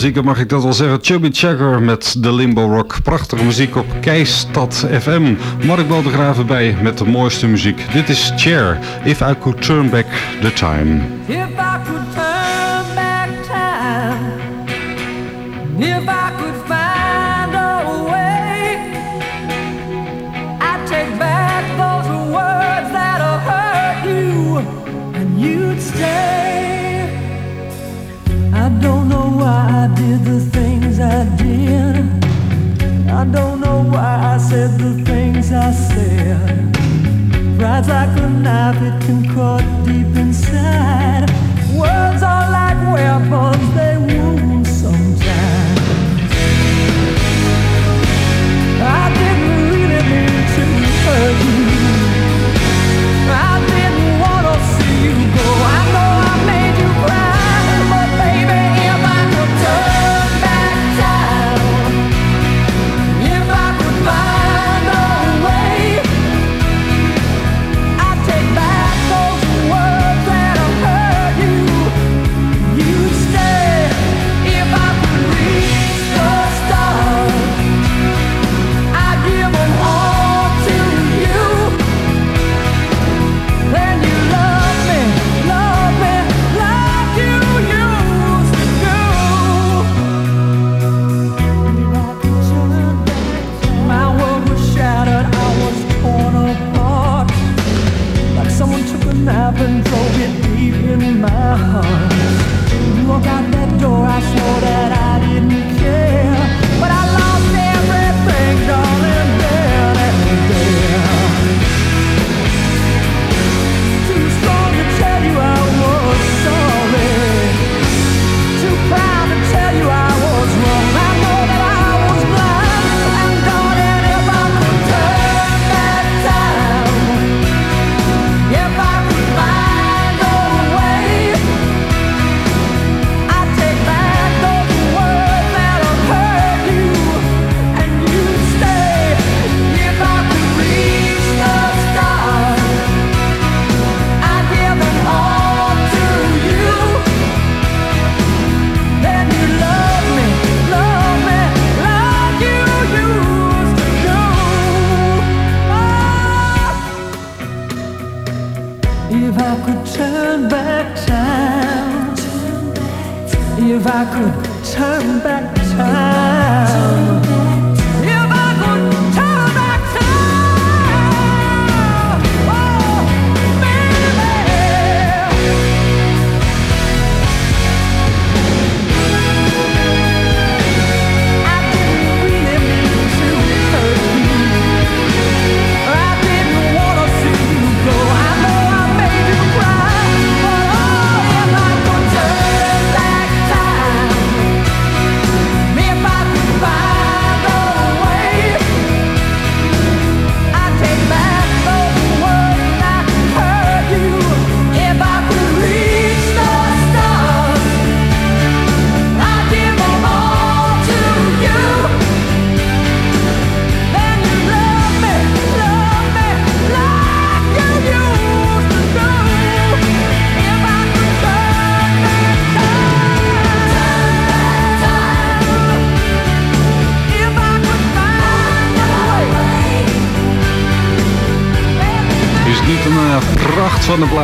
Zeker mag ik dat wel zeggen. Chubby Checker met de Limbo Rock. Prachtige muziek op Keistad FM. Mark Bodegraven bij met de mooiste muziek. Dit is Chair, If I Could Turn Back The Time. David can crawl deep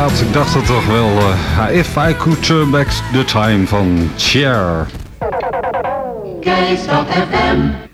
Ik dacht het toch wel. Eh, if I Could Turn Back The Time van Cher. FM.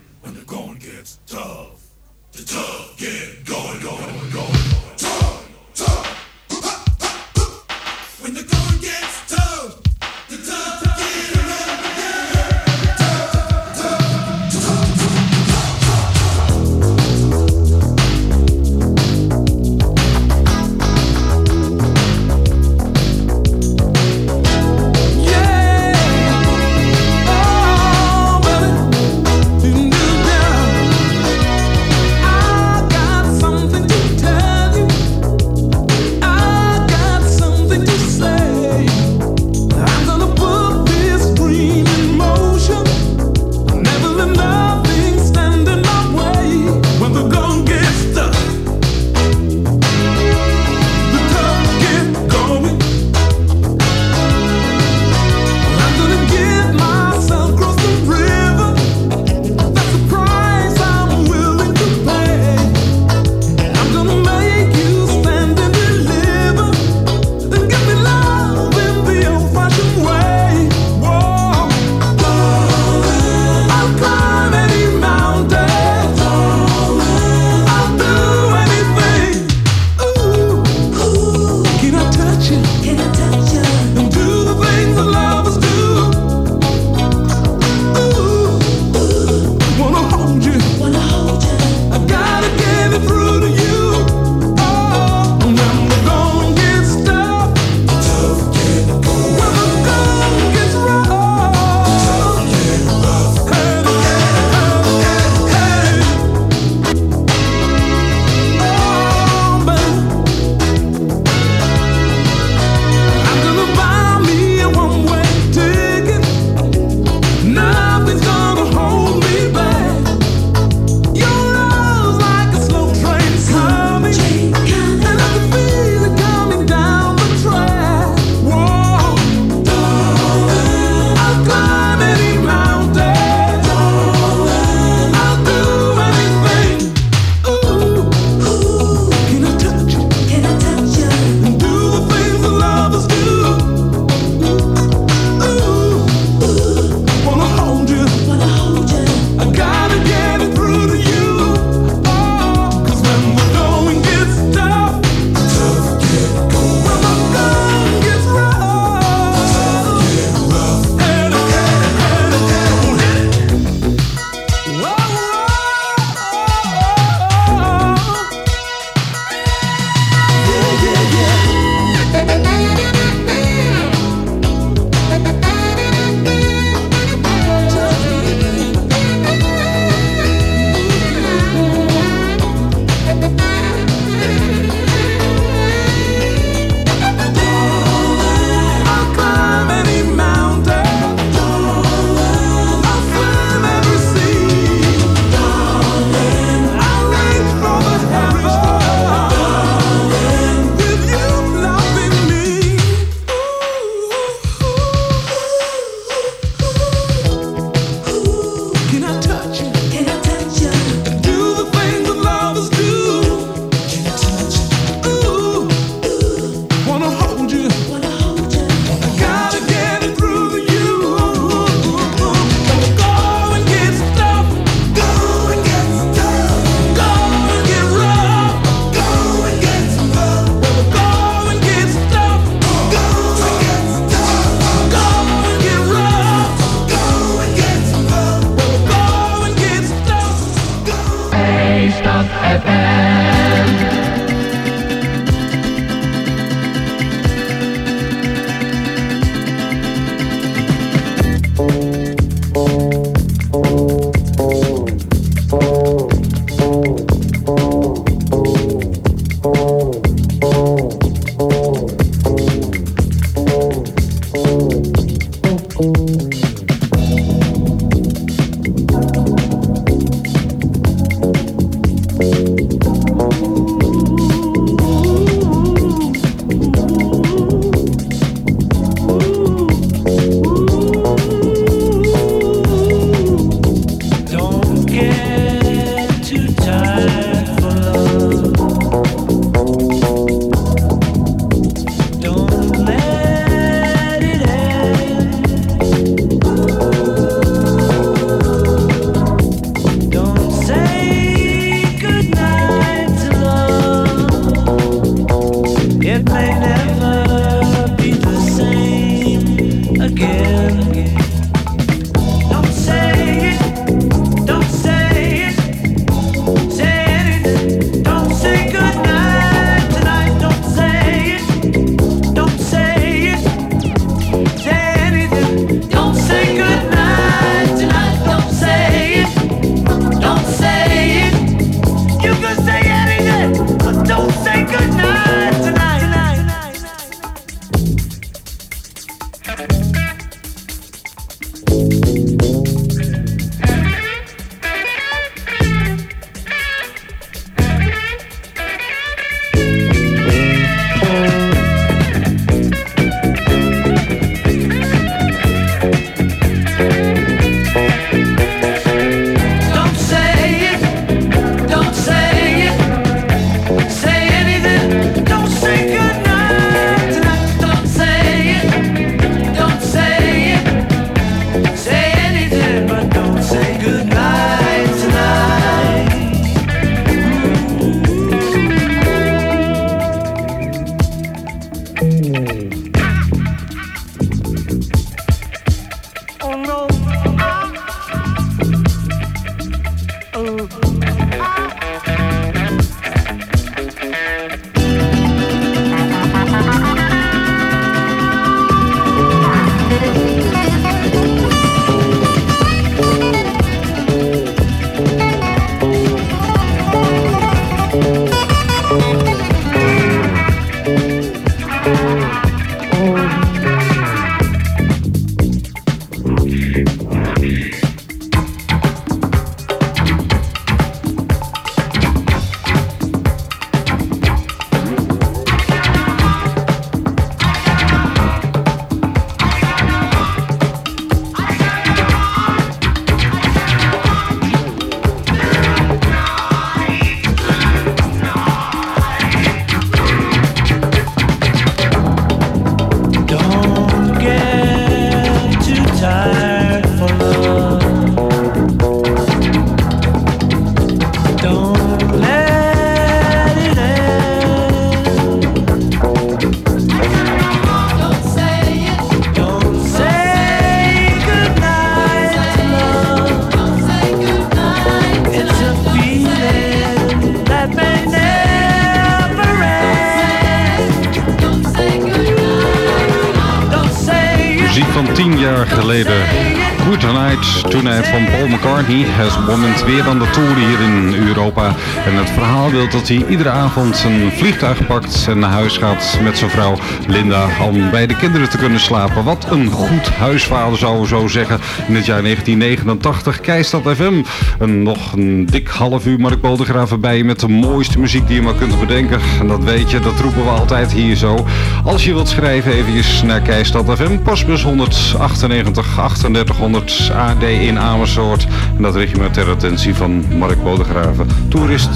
Night Tonight van Paul McCartney. Hij is moment weer aan de tour hier in Europa. En het verhaal wil dat hij iedere avond een vliegtuig pakt en naar huis gaat met zijn vrouw Linda om bij de kinderen te kunnen slapen. Wat een goed huisvader zou we zo zeggen in het jaar 1989. Keistad FM. En nog een dik half uur Mark Bodegraaf erbij met de mooiste muziek die je maar kunt bedenken. En dat weet je, dat roepen we altijd hier zo. Als je wilt schrijven even naar Keistad FM. Postbus 198 3800 AD in Amersfoort. En dat maar ter attentie van Mark Bodegraven. Toerist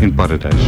in paradijs.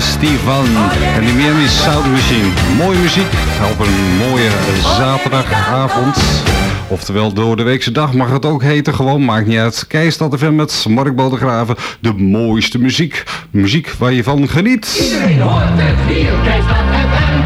Festival. van. En die Miami Sound Machine. Mooie muziek op een mooie zaterdagavond. Oftewel door de weekse dag mag het ook heten. Gewoon maakt niet uit. Keistad FM met Mark Bodegraven. De mooiste muziek. Muziek waar je van geniet. Iedereen hoort het hier. Keistad FM.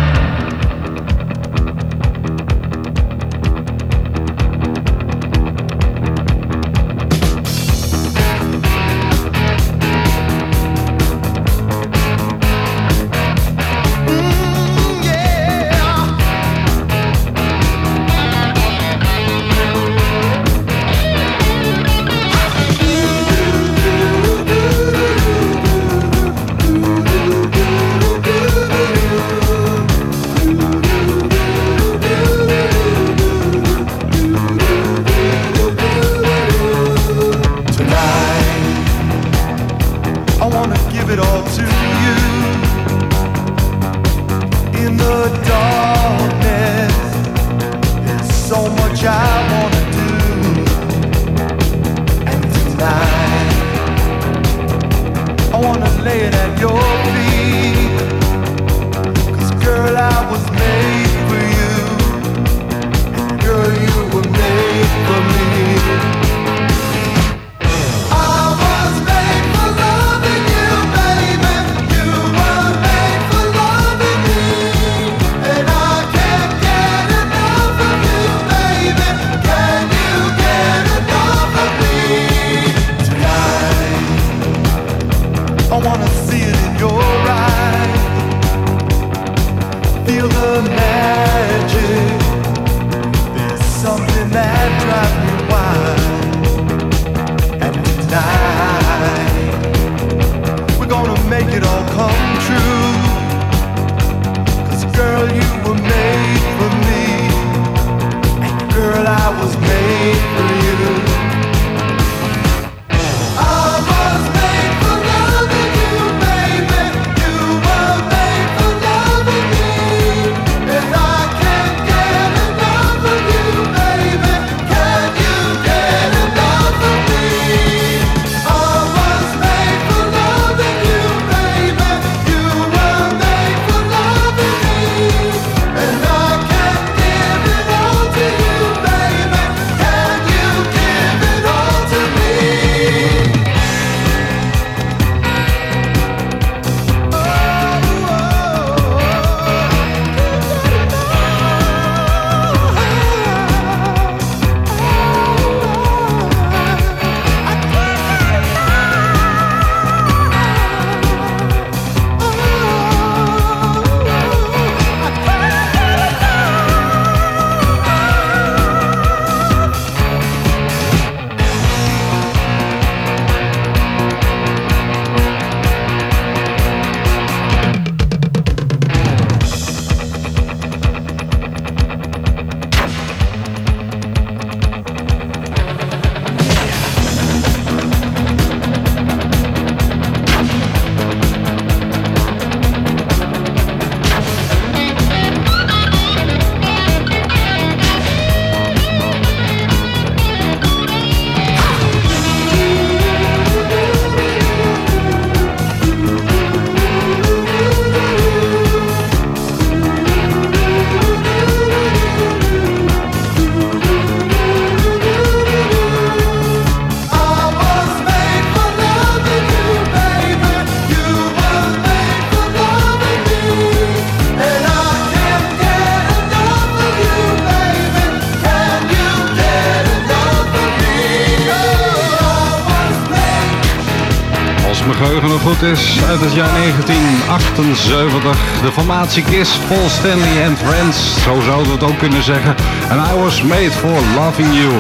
70. De formatie Kiss, Paul Stanley and Friends, zo zouden we het ook kunnen zeggen. And I was made for loving you.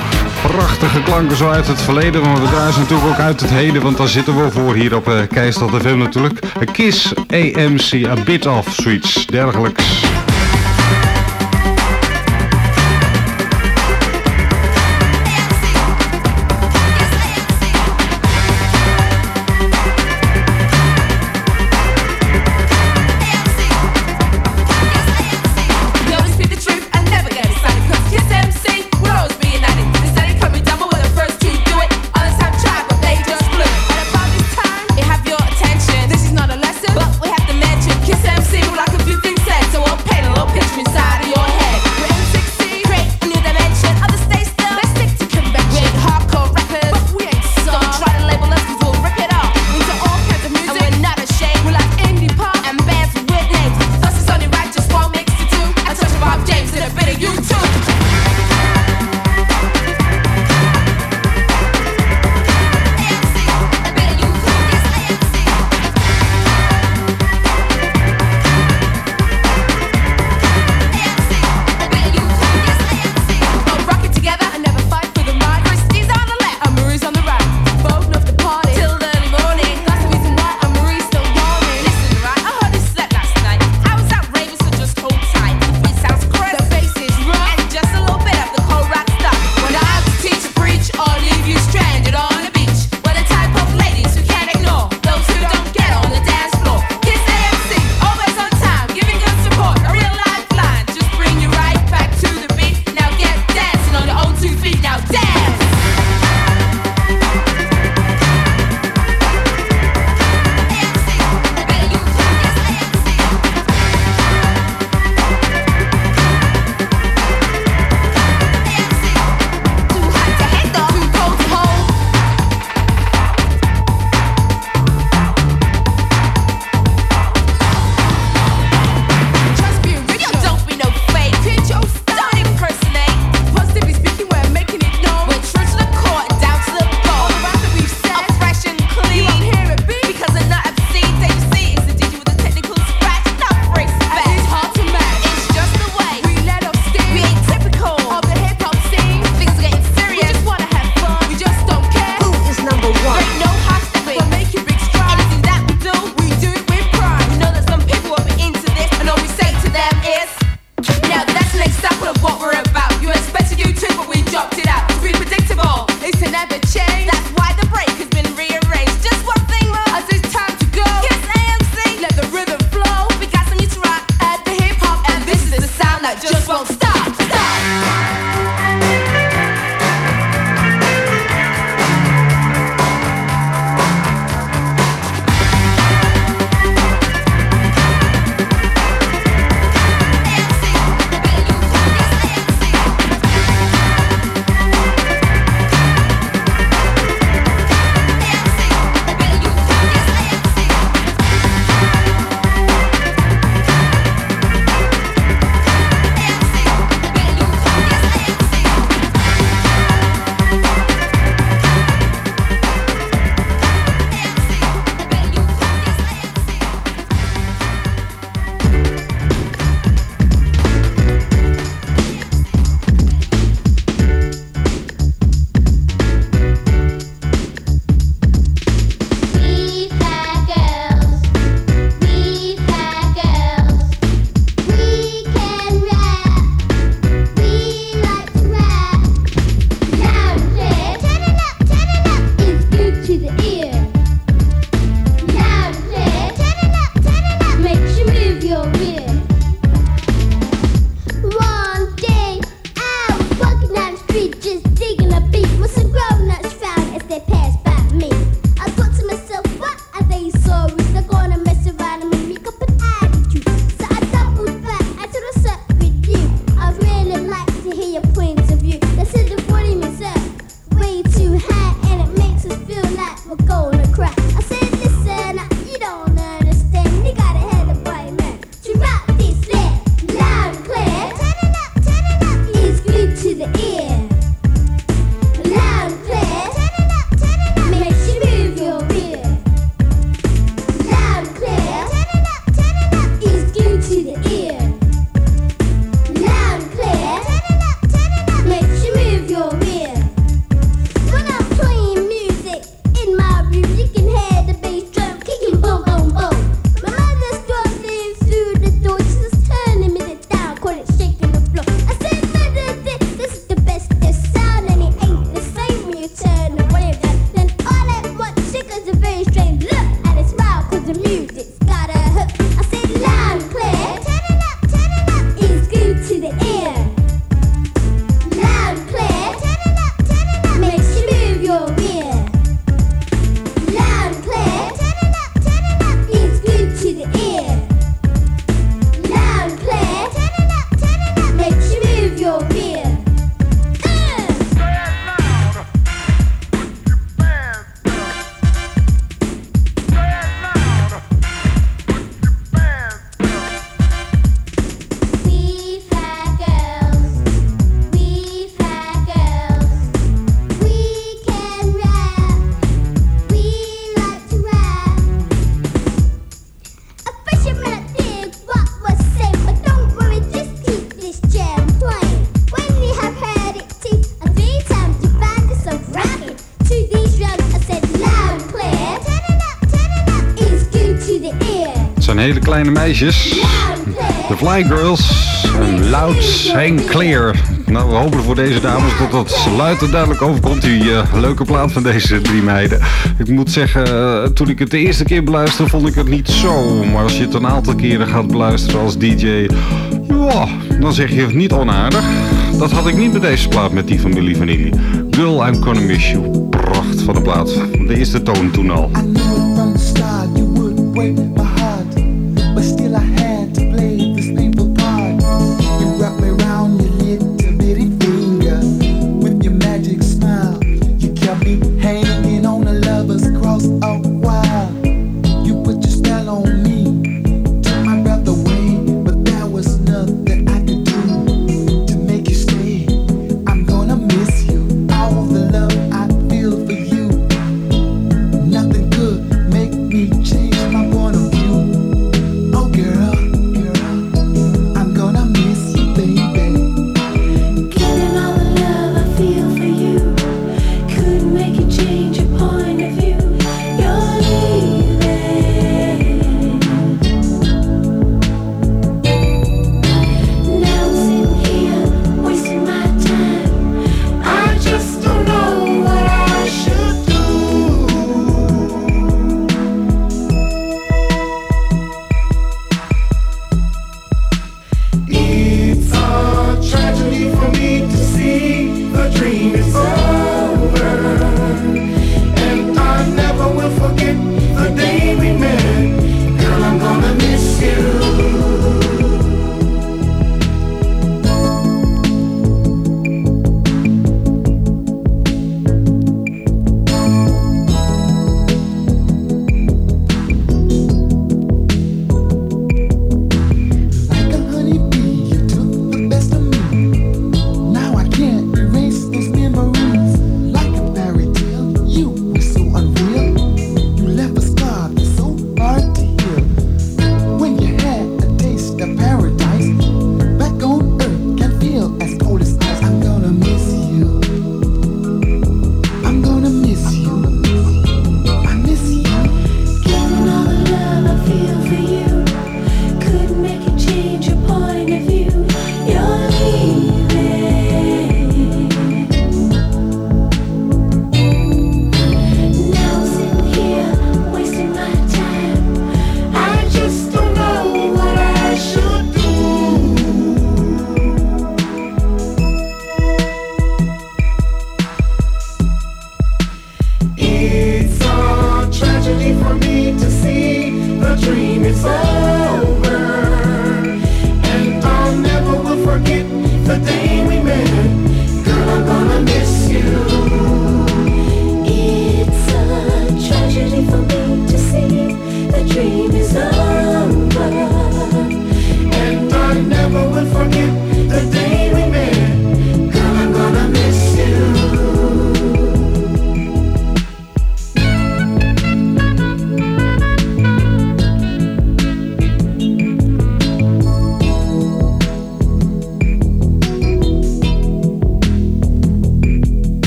Prachtige klanken zo uit het verleden, maar we draaien natuurlijk ook uit het heden, want daar zitten we voor hier op uh, TV natuurlijk. natuurlijk. Kiss, AMC, A Bit Of, zoiets dergelijks. kleine meisjes. De Fly Girls. Loud en clear. Nou, we hopen voor deze dames dat dat luid en duidelijk overkomt. Die eh, leuke plaat van deze drie meiden. Ik moet zeggen, eh, toen ik het de eerste keer beluisterde, vond ik het niet zo. Maar als je het een aantal keren gaat beluisteren als DJ, ja, dan zeg je het niet onaardig. Dat had ik niet met deze plaat met die van Billy Vanilli. Girl, I'm gonna miss you. Pracht van de plaat. De eerste toon toen al.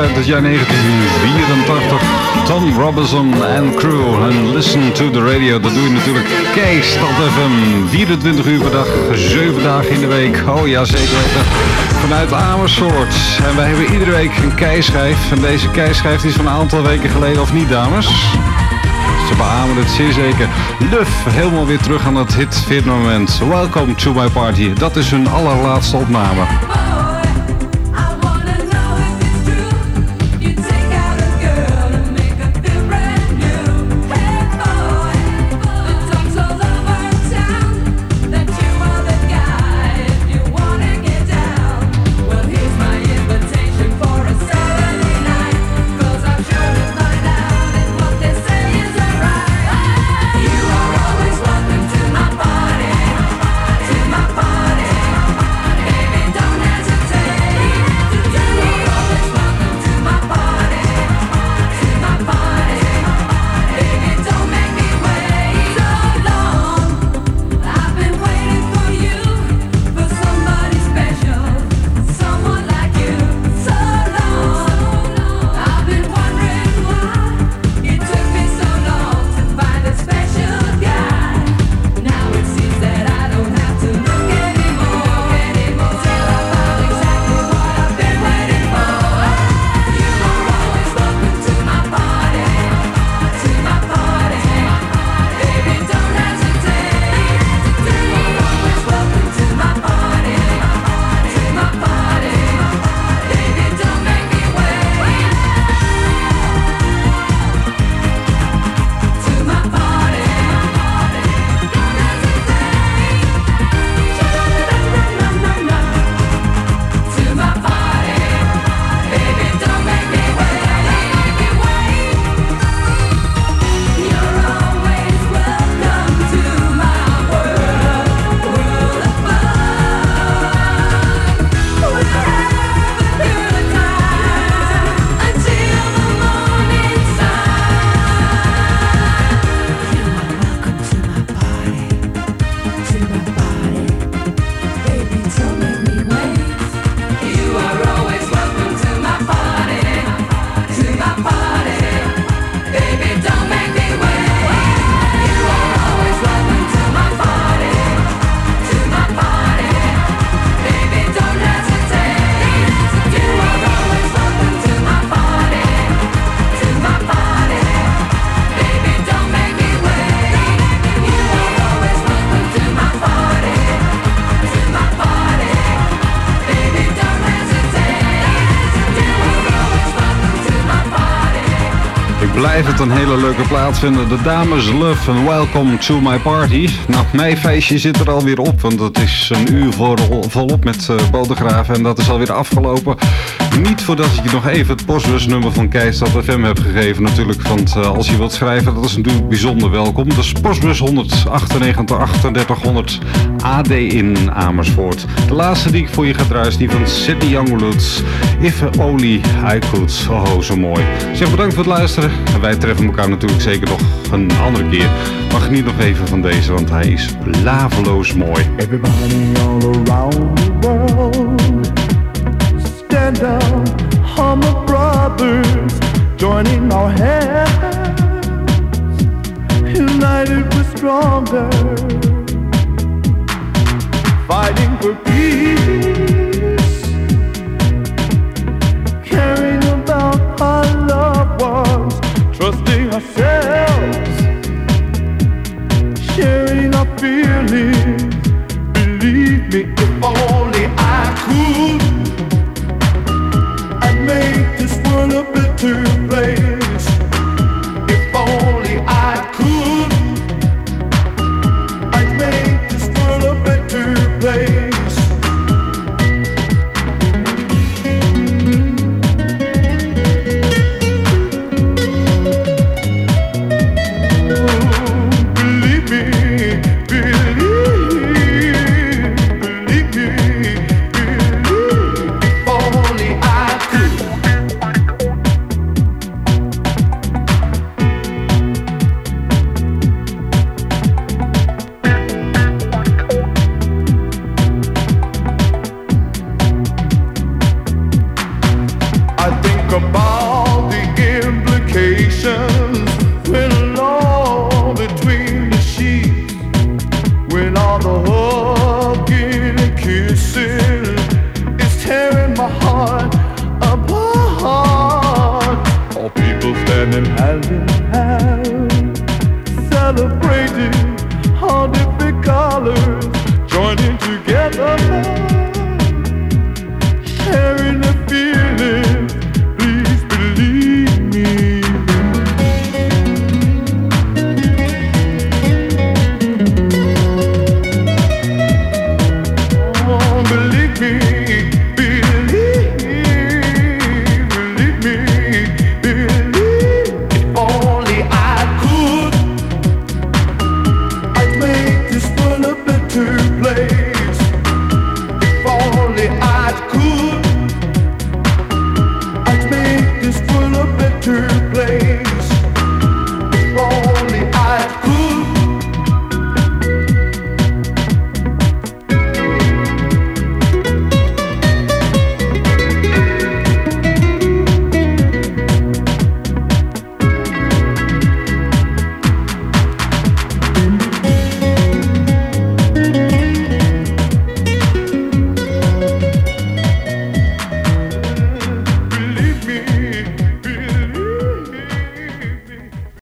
Uit het jaar 1984. Tom Robinson en crew. En listen to the radio. Dat doe je natuurlijk Keistad FM. 24 uur per dag, 7 dagen in de week. Oh ja, zeker weten. Vanuit Amersfoort. En wij hebben iedere week een keischijf. En deze keischijf is van een aantal weken geleden, of niet dames? Ze beamen het zeer zeker. Luf, helemaal weer terug aan het hit-firmament. Welcome to my party. Dat is hun allerlaatste opname. Blijf het een hele leuke plaat vinden. De dames Love and Welcome to my party. Nou, mijn feestje zit er alweer op, want het is een uur voor, volop met uh, bodegraven en dat is alweer afgelopen. Niet voordat ik je nog even het postbusnummer van Keistad FM heb gegeven natuurlijk, want uh, als je wilt schrijven, dat is natuurlijk bijzonder welkom. Is postbus 198 3800 AD in Amersfoort. De laatste die ik voor je ga draaien is die van Sidney Youngblood. If only I could. Oh, zo mooi. Zeg bedankt voor het luisteren. En wij treffen elkaar natuurlijk zeker nog een andere keer. Maar geniet nog even van deze, want hij is laveloos mooi. Everybody all around the world, stand up, humble brothers, joining our hands, united we're stronger, fighting for peace, ourselves, sharing our feelings. Believe me, if only I could, I'd make this world a better